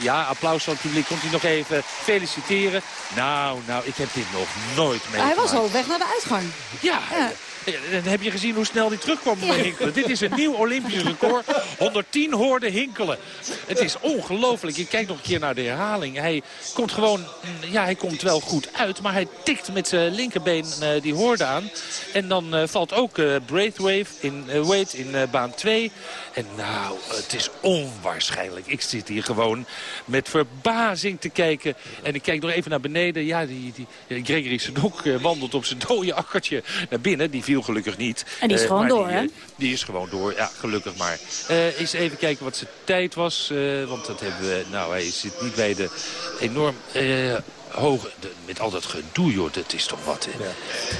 ja, applaus van het publiek. Komt hij nog even feliciteren. Nou, nou, ik heb dit nog nooit meegemaakt. Hij was al weg naar de uitgang. Ja, ja. Dan heb je gezien hoe snel hij terugkwam Hinkelen. Dit is een nieuw Olympisch record. 110 hoorde Hinkelen. Het is ongelooflijk. Je kijkt nog een keer naar de herhaling. Hij komt gewoon, ja, hij komt wel goed uit. Maar hij tikt met zijn linkerbeen uh, die hoorde aan. En dan uh, valt ook uh, Braithwaite in, Wade in baan 2. En nou, het is onwaarschijnlijk. Ik zit hier gewoon met verbazing te kijken. En ik kijk nog even naar beneden. Ja, die, die Gregory Sedok wandelt op zijn dode akkertje naar binnen. Die viel gelukkig niet. En die is gewoon door, die, hè? Die is gewoon door, ja, gelukkig maar. eens even kijken wat zijn tijd was. want dat hebben we... Nou, hij zit niet bij de enorm hoog, met al dat gedoe, joh, dat is toch wat, hè? Ja.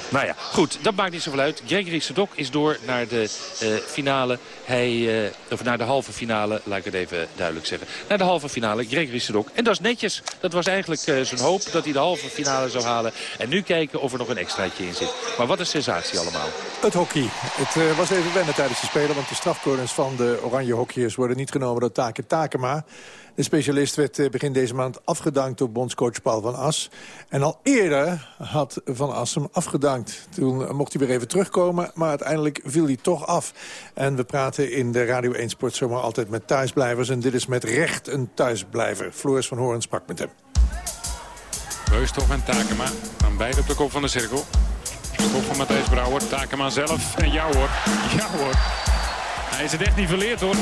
Nou ja, goed, dat maakt niet zoveel uit. Gregory Sedok is door naar de uh, finale. Hij, uh, of naar de halve finale, laat ik het even duidelijk zeggen. Naar de halve finale, Gregory Sedok. En dat is netjes. Dat was eigenlijk uh, zijn hoop, dat hij de halve finale zou halen. En nu kijken of er nog een extraatje in zit. Maar wat een sensatie allemaal. Het hockey. Het was even wennen tijdens de spelen, want de strafcorners van de oranje hockeyers worden niet genomen door Take Takema. De specialist werd eh, begin deze maand afgedankt door bondscoach Paul van As. En al eerder had Van As hem afgedankt. Toen mocht hij weer even terugkomen, maar uiteindelijk viel hij toch af. En we praten in de Radio 1 Sport zomaar altijd met thuisblijvers. En dit is met recht een thuisblijver. Floris van Hoorn sprak met hem. Beusthof en Takema gaan beide op de kop van de cirkel. De kop van Matthijs Brouwer, Takema zelf en jou hoor. Ja hoor. Hij is het echt niet verleerd hoor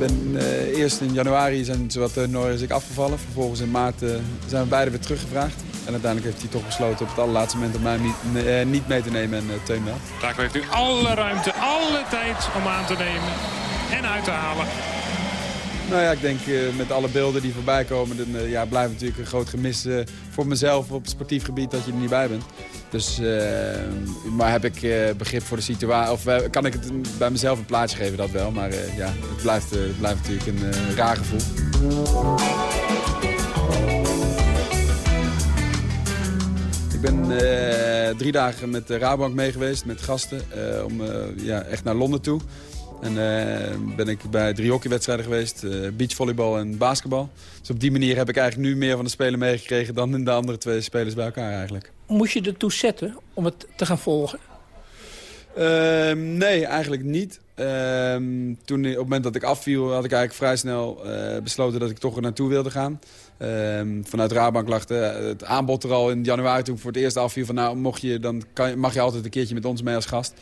ben, uh, eerst in januari zijn zowat uh, Norris ik afgevallen. Vervolgens in maart uh, zijn we beide weer teruggevraagd. En uiteindelijk heeft hij toch besloten op het allerlaatste moment om mij niet, niet mee te nemen en Teun wel. Heeft nu alle ruimte, alle tijd om aan te nemen en uit te halen. Nou ja, ik denk met alle beelden die voorbij komen, dan ja, blijft natuurlijk een groot gemis voor mezelf op het sportief gebied dat je er niet bij bent. Dus, uh, maar heb ik uh, begrip voor de situatie, of uh, kan ik het bij mezelf een plaatje geven, dat wel. Maar ja, het blijft, het blijft natuurlijk een raar gevoel. Ik ben drie dagen met de Rabobank mee geweest, met gasten, om ja, echt naar Londen toe. En uh, ben ik bij drie hockeywedstrijden geweest, uh, beachvolleybal en basketbal. Dus op die manier heb ik eigenlijk nu meer van de spelen meegekregen dan in de andere twee spelers bij elkaar eigenlijk. Moest je ertoe zetten om het te gaan volgen? Uh, nee, eigenlijk niet. Ehm, toen, op het moment dat ik afviel had ik eigenlijk vrij snel eh, besloten dat ik toch er naartoe wilde gaan. Ehm, vanuit Rabank lag het aanbod er al in januari toen ik voor het eerst afviel. Van, nou, mocht je, dan kan, mag je altijd een keertje met ons mee als gast.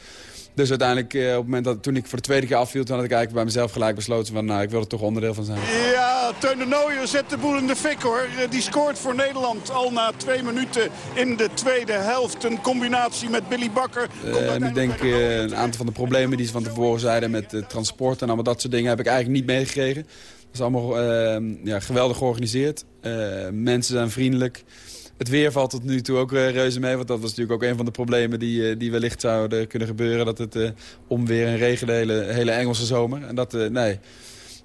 Dus uiteindelijk, eh, op het moment dat toen ik voor de tweede keer afviel... toen had ik eigenlijk bij mezelf gelijk besloten van... nou, ik wil er toch onderdeel van zijn. Ja, Teun de Nooijer zet de boel in de fik, hoor. Eh, die scoort voor Nederland al na twee minuten in de tweede helft. Een combinatie met Billy Bakker. Uh, en ik denk uh, een aantal van de problemen die ze van tevoren zeiden... met uh, transport en allemaal dat soort dingen... heb ik eigenlijk niet meegekregen. Dat is allemaal ja, geweldig georganiseerd. mensen zijn vriendelijk. Het weer valt tot nu toe ook uh, reuze mee. Want dat was natuurlijk ook een van de problemen die, uh, die wellicht zouden kunnen gebeuren. Dat het uh, en regen de hele, hele Engelse zomer. En dat, nee,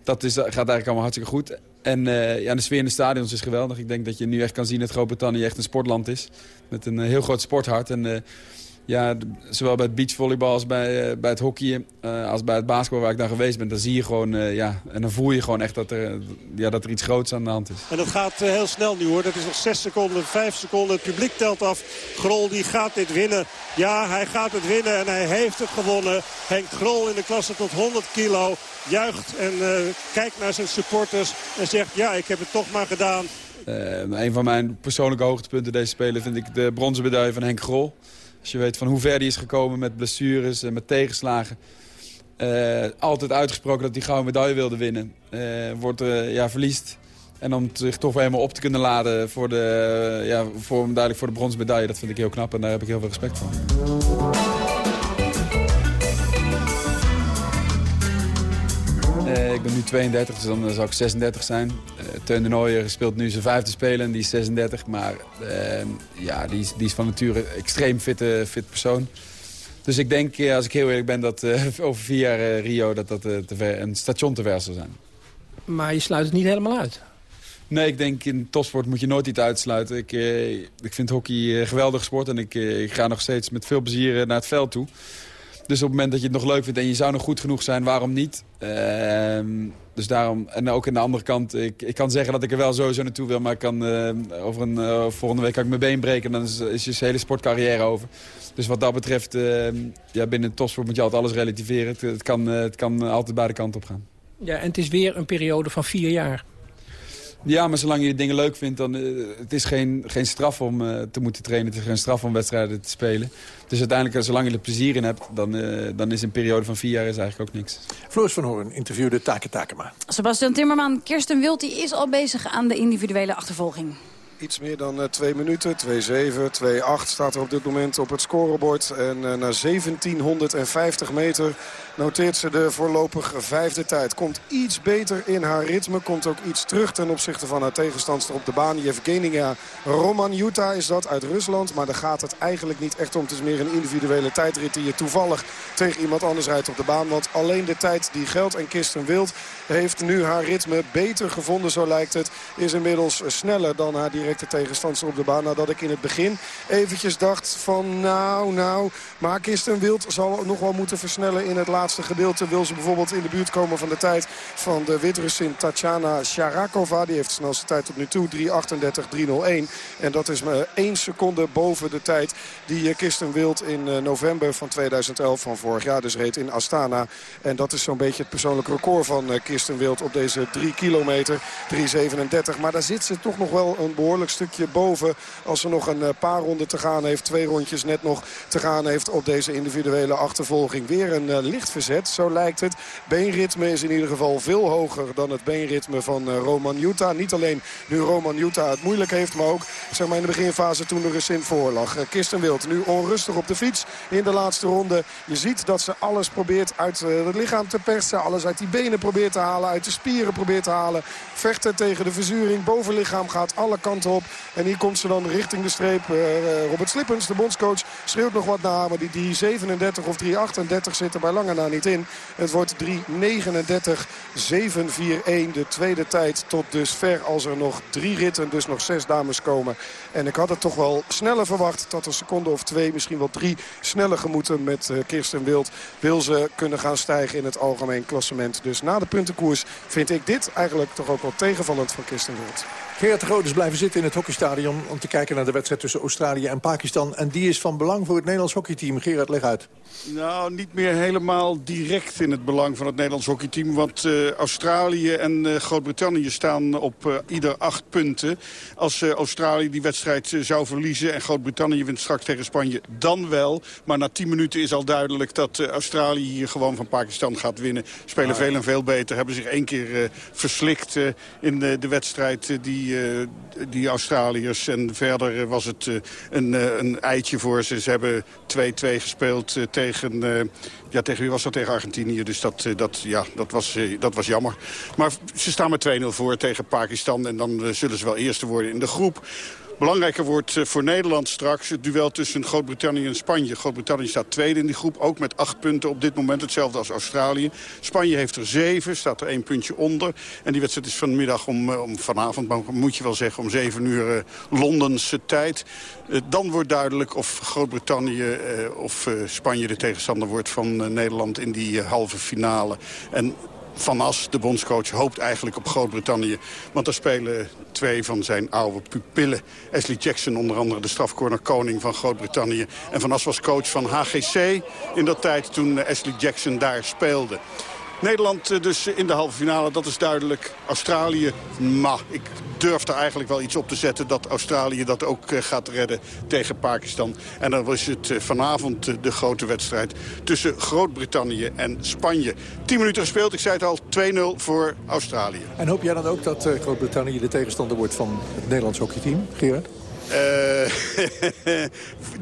dat is, gaat eigenlijk allemaal hartstikke goed. En ja, de sfeer in de stadions is geweldig. Ik denk dat je nu echt kan zien dat Groot-Brittannië echt een sportland is. Met een heel groot sporthart. En ja, zowel bij het beachvolleybal als bij, uh, bij het hockey uh, als bij het basketbal waar ik dan geweest ben, dan zie je gewoon, uh, ja, en dan voel je gewoon echt dat er, ja, dat er iets groots aan de hand is. En dat gaat heel snel nu hoor, dat is nog 6 seconden, 5 seconden, het publiek telt af. Grol die gaat dit winnen. Ja, hij gaat het winnen en hij heeft het gewonnen. Henk Grol in de klasse tot 100 kilo juicht en kijkt naar zijn supporters en zegt ja, ik heb het toch maar gedaan. een van mijn persoonlijke hoogtepunten deze spelen vind ik de bronzen medaille van Henk Grol. Als je weet van hoe ver die is gekomen met blessures en met tegenslagen. Uh, altijd uitgesproken dat hij gouden medaille wilde winnen. Uh, wordt, uh, ja, verliest. En om zich toch weer helemaal op te kunnen laden voor, de, ja, voor, duidelijk voor de bronzen medaille. Dat vind ik heel knap en daar heb ik heel veel respect voor. Ik ben nu 32, dus dan zou ik 36 zijn. Uh, Teun de Nooijer speelt nu zijn vijfde spelen en die is 36. Maar uh, ja, die is, die is van nature een extreem fitte, fit persoon. Dus ik denk, als ik heel eerlijk ben, dat *laughs* over vier jaar Rio dat dat te ver, een station te ver zal zijn. Maar je sluit het niet helemaal uit? Nee, ik denk in topsport moet je nooit iets uitsluiten. Ik, ik vind hockey een geweldig sport en ik, ik ga nog steeds met veel plezier naar het veld toe. Dus op het moment dat je het nog leuk vindt en je zou nog goed genoeg zijn, waarom niet? Uh, dus daarom, en ook aan de andere kant, ik, ik kan zeggen dat ik er wel sowieso naartoe wil, maar ik kan, uh, over een, uh, volgende week kan ik mijn been breken en dan is, is je hele sportcarrière over. Dus wat dat betreft, ehm, ja, binnen topsport moet je altijd alles relativeren. Het, het, kan, eh, het kan altijd beide kanten op gaan. Ja, en het is weer een periode van vier jaar. Ja, maar zolang je dingen leuk vindt, dan uh, het is geen, geen straf om uh, te moeten trainen. Het is geen straf om wedstrijden te spelen. Dus uiteindelijk, eh, zolang je er plezier in hebt, dan, uh, dan is een periode van vier jaar is eigenlijk ook niks. Floris van Hoorn interviewde Take Takema. Sebastian Timmerman, Kirsten Wild die is al bezig aan de individuele achtervolging. Iets meer dan twee minuten. 2-7, 2-8 staat er op dit moment op het scorebord. En uh, na 1750 meter noteert ze de voorlopig vijfde tijd. Komt iets beter in haar ritme. Komt ook iets terug ten opzichte van haar tegenstandster op de baan. Yevgenia Romanjuta is dat uit Rusland. Maar daar gaat het eigenlijk niet echt om. Het is meer een individuele tijdrit die je toevallig tegen iemand anders rijdt op de baan. Want alleen de tijd die geldt en Kirsten Wild heeft nu haar ritme beter gevonden, zo lijkt het. Is inmiddels sneller dan haar directe tegenstander op de baan. Nadat ik in het begin eventjes dacht van nou, nou. Maar Kirsten Wild zal nog wel moeten versnellen in het laatste gedeelte. Wil ze bijvoorbeeld in de buurt komen van de tijd van de Wit-Russin Tatjana Sharakova. Die heeft de snelste tijd tot nu toe 3.38.301. En dat is maar één seconde boven de tijd die Kirsten Wild in november van 2011 van vorig jaar dus reed in Astana. En dat is zo'n beetje het persoonlijke record van Kirsten Wild op deze 3 kilometer. 3.37. Maar daar zit ze toch nog wel een behoorlijk stukje boven. Als ze nog een paar ronden te gaan heeft. Twee rondjes net nog te gaan heeft op deze individuele achtervolging. Weer een licht verzet, zo lijkt het. Beenritme is in ieder geval veel hoger dan het beenritme van uh, Roman Juta. Niet alleen nu Roman Juta het moeilijk heeft, maar ook zeg maar, in de beginfase toen er een voor lag. Uh, Kirsten Wild nu onrustig op de fiets in de laatste ronde. Je ziet dat ze alles probeert uit het lichaam te persen. Alles uit die benen probeert te halen, uit de spieren probeert te halen. Vechten tegen de verzuring. Bovenlichaam gaat alle kanten op. En hier komt ze dan richting de streep. Robert Slippens, de bondscoach, schreeuwt nog wat na. Maar die 3.37 of 3.38 zit er bij lange na niet in. Het wordt 3.39.741. De tweede tijd tot dusver als er nog drie ritten, dus nog zes dames komen. En ik had het toch wel sneller verwacht dat een seconde of twee, misschien wel drie sneller gemoeten met uh, Kirsten Wild. Wil ze kunnen gaan stijgen in het algemeen klassement. Dus na de puntenkoers vind ik dit eigenlijk toch ook wel tegenvallend van Kirsten Wild. Gerard Groot is blijven zitten in het hockeystadion... om te kijken naar de wedstrijd tussen Australië en Pakistan. En die is van belang voor het Nederlands hockeyteam. Gerard, leg uit. Nou, niet meer helemaal direct in het belang van het Nederlands hockeyteam. Want uh, Australië en uh, Groot-Brittannië staan op uh, ieder acht punten. Als Australië die wedstrijd zou verliezen en Groot-Brittannië wint straks tegen Spanje, dan wel. Maar na tien minuten is al duidelijk dat Australië hier gewoon van Pakistan gaat winnen. Spelen ah, veel en veel beter. Hebben zich één keer verslikt in de wedstrijd die, die Australiërs. En verder was het een, een eitje voor ze. Ze hebben 2-2 gespeeld tegen, ja, tegen wie was dat? Tegen Argentinië. Dus dat, dat, ja, dat, was, dat was jammer. Maar ze staan met 2-0 voor tegen Pakistan. En dan zullen ze wel eerste worden in de groep. Belangrijker wordt voor Nederland straks het duel tussen Groot-Brittannië en Spanje. Groot-Brittannië staat tweede in die groep, ook met acht punten op dit moment. Hetzelfde als Australië. Spanje heeft er zeven, staat er één puntje onder. En die wedstrijd is vanmiddag om, om vanavond, moet je wel zeggen, om zeven uur uh, Londense tijd. Dan wordt duidelijk of Groot-Brittannië of Spanje de tegenstander wordt van Nederland in die halve finale. En van As, de bondscoach, hoopt eigenlijk op Groot-Brittannië. Want daar spelen twee van zijn oude pupillen. Ashley Jackson, onder andere de strafcorner koning van Groot-Brittannië. En Van As was coach van HGC in dat tijd toen Ashley Jackson daar speelde. Nederland dus in de halve finale, dat is duidelijk. Australië, maar ik durf er eigenlijk wel iets op te zetten... dat Australië dat ook gaat redden tegen Pakistan. En dan was het vanavond de grote wedstrijd tussen Groot-Brittannië en Spanje. 10 minuten gespeeld, ik zei het al, 2-0 voor Australië. En hoop jij dan ook dat Groot-Brittannië de tegenstander wordt van het Nederlands hockeyteam, Gerard? Uh, *laughs*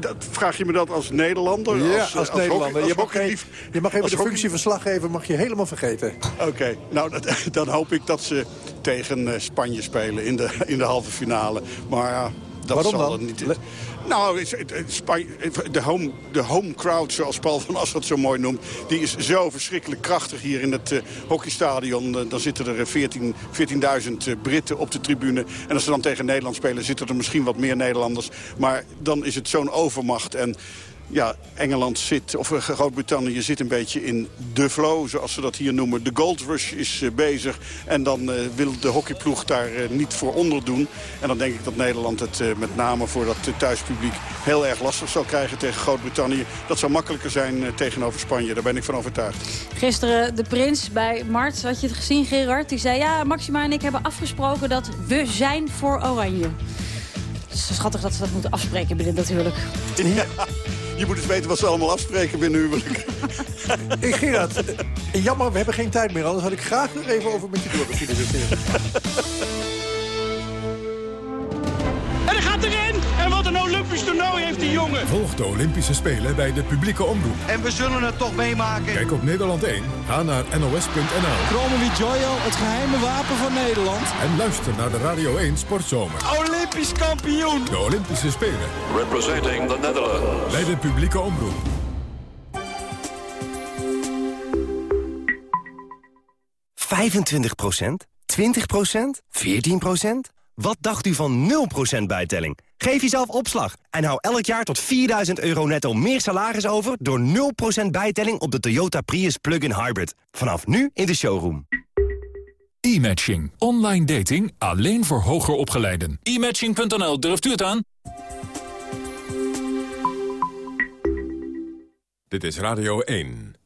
dat, vraag je me dat als Nederlander? Ja, als, als, als Nederlander. Als je, mag geen, je mag even de functie verslaggever mag je helemaal vergeten. Oké, okay. nou dat, *laughs* dan hoop ik dat ze tegen Spanje spelen in de, in de halve finale. Maar ja, dat Waarom zal dan? niet... Nou, de home, de home crowd, zoals Paul van As dat zo mooi noemt... die is zo verschrikkelijk krachtig hier in het uh, hockeystadion. Uh, dan zitten er 14.000 14 Britten op de tribune. En als ze dan tegen Nederland spelen, zitten er misschien wat meer Nederlanders. Maar dan is het zo'n overmacht. En ja, Engeland zit, of Groot-Brittannië zit een beetje in de flow, zoals ze dat hier noemen. De Gold Rush is uh, bezig en dan uh, wil de hockeyploeg daar uh, niet voor onderdoen. En dan denk ik dat Nederland het met name voor dat thuispubliek heel erg lastig zal krijgen tegen Groot-Brittannië. Dat zou makkelijker zijn tegenover Spanje, daar ben ik van overtuigd. Gisteren de prins bij Mart, had je het gezien Gerard? Die zei ja, Maxima en ik hebben afgesproken dat we zijn voor Oranje. Het is schattig dat ze dat moeten afspreken binnen dat huwelijk. Ja. *laughs* Je moet eens weten wat ze allemaal afspreken binnen huwelijk. *laughs* ik Gerard, jammer, we hebben geen tijd meer. Anders had ik graag nog even over met je door Volg de Olympische Spelen bij de publieke omroep. En we zullen het toch meemaken. Kijk op Nederland 1, ga naar nos.nl. Chromo Joyo, het geheime wapen van Nederland. En luister naar de Radio 1 Sportzomer. Olympisch kampioen. De Olympische Spelen. Representing the Netherlands. Bij de publieke omroep. ...25 20% 14 Wat dacht u van 0% bijtelling? Geef jezelf opslag en hou elk jaar tot 4000 euro netto meer salaris over... door 0% bijtelling op de Toyota Prius Plug-in Hybrid. Vanaf nu in de showroom. E-matching. Online dating alleen voor hoger opgeleiden. E-matching.nl, durft u het aan? Dit is Radio 1.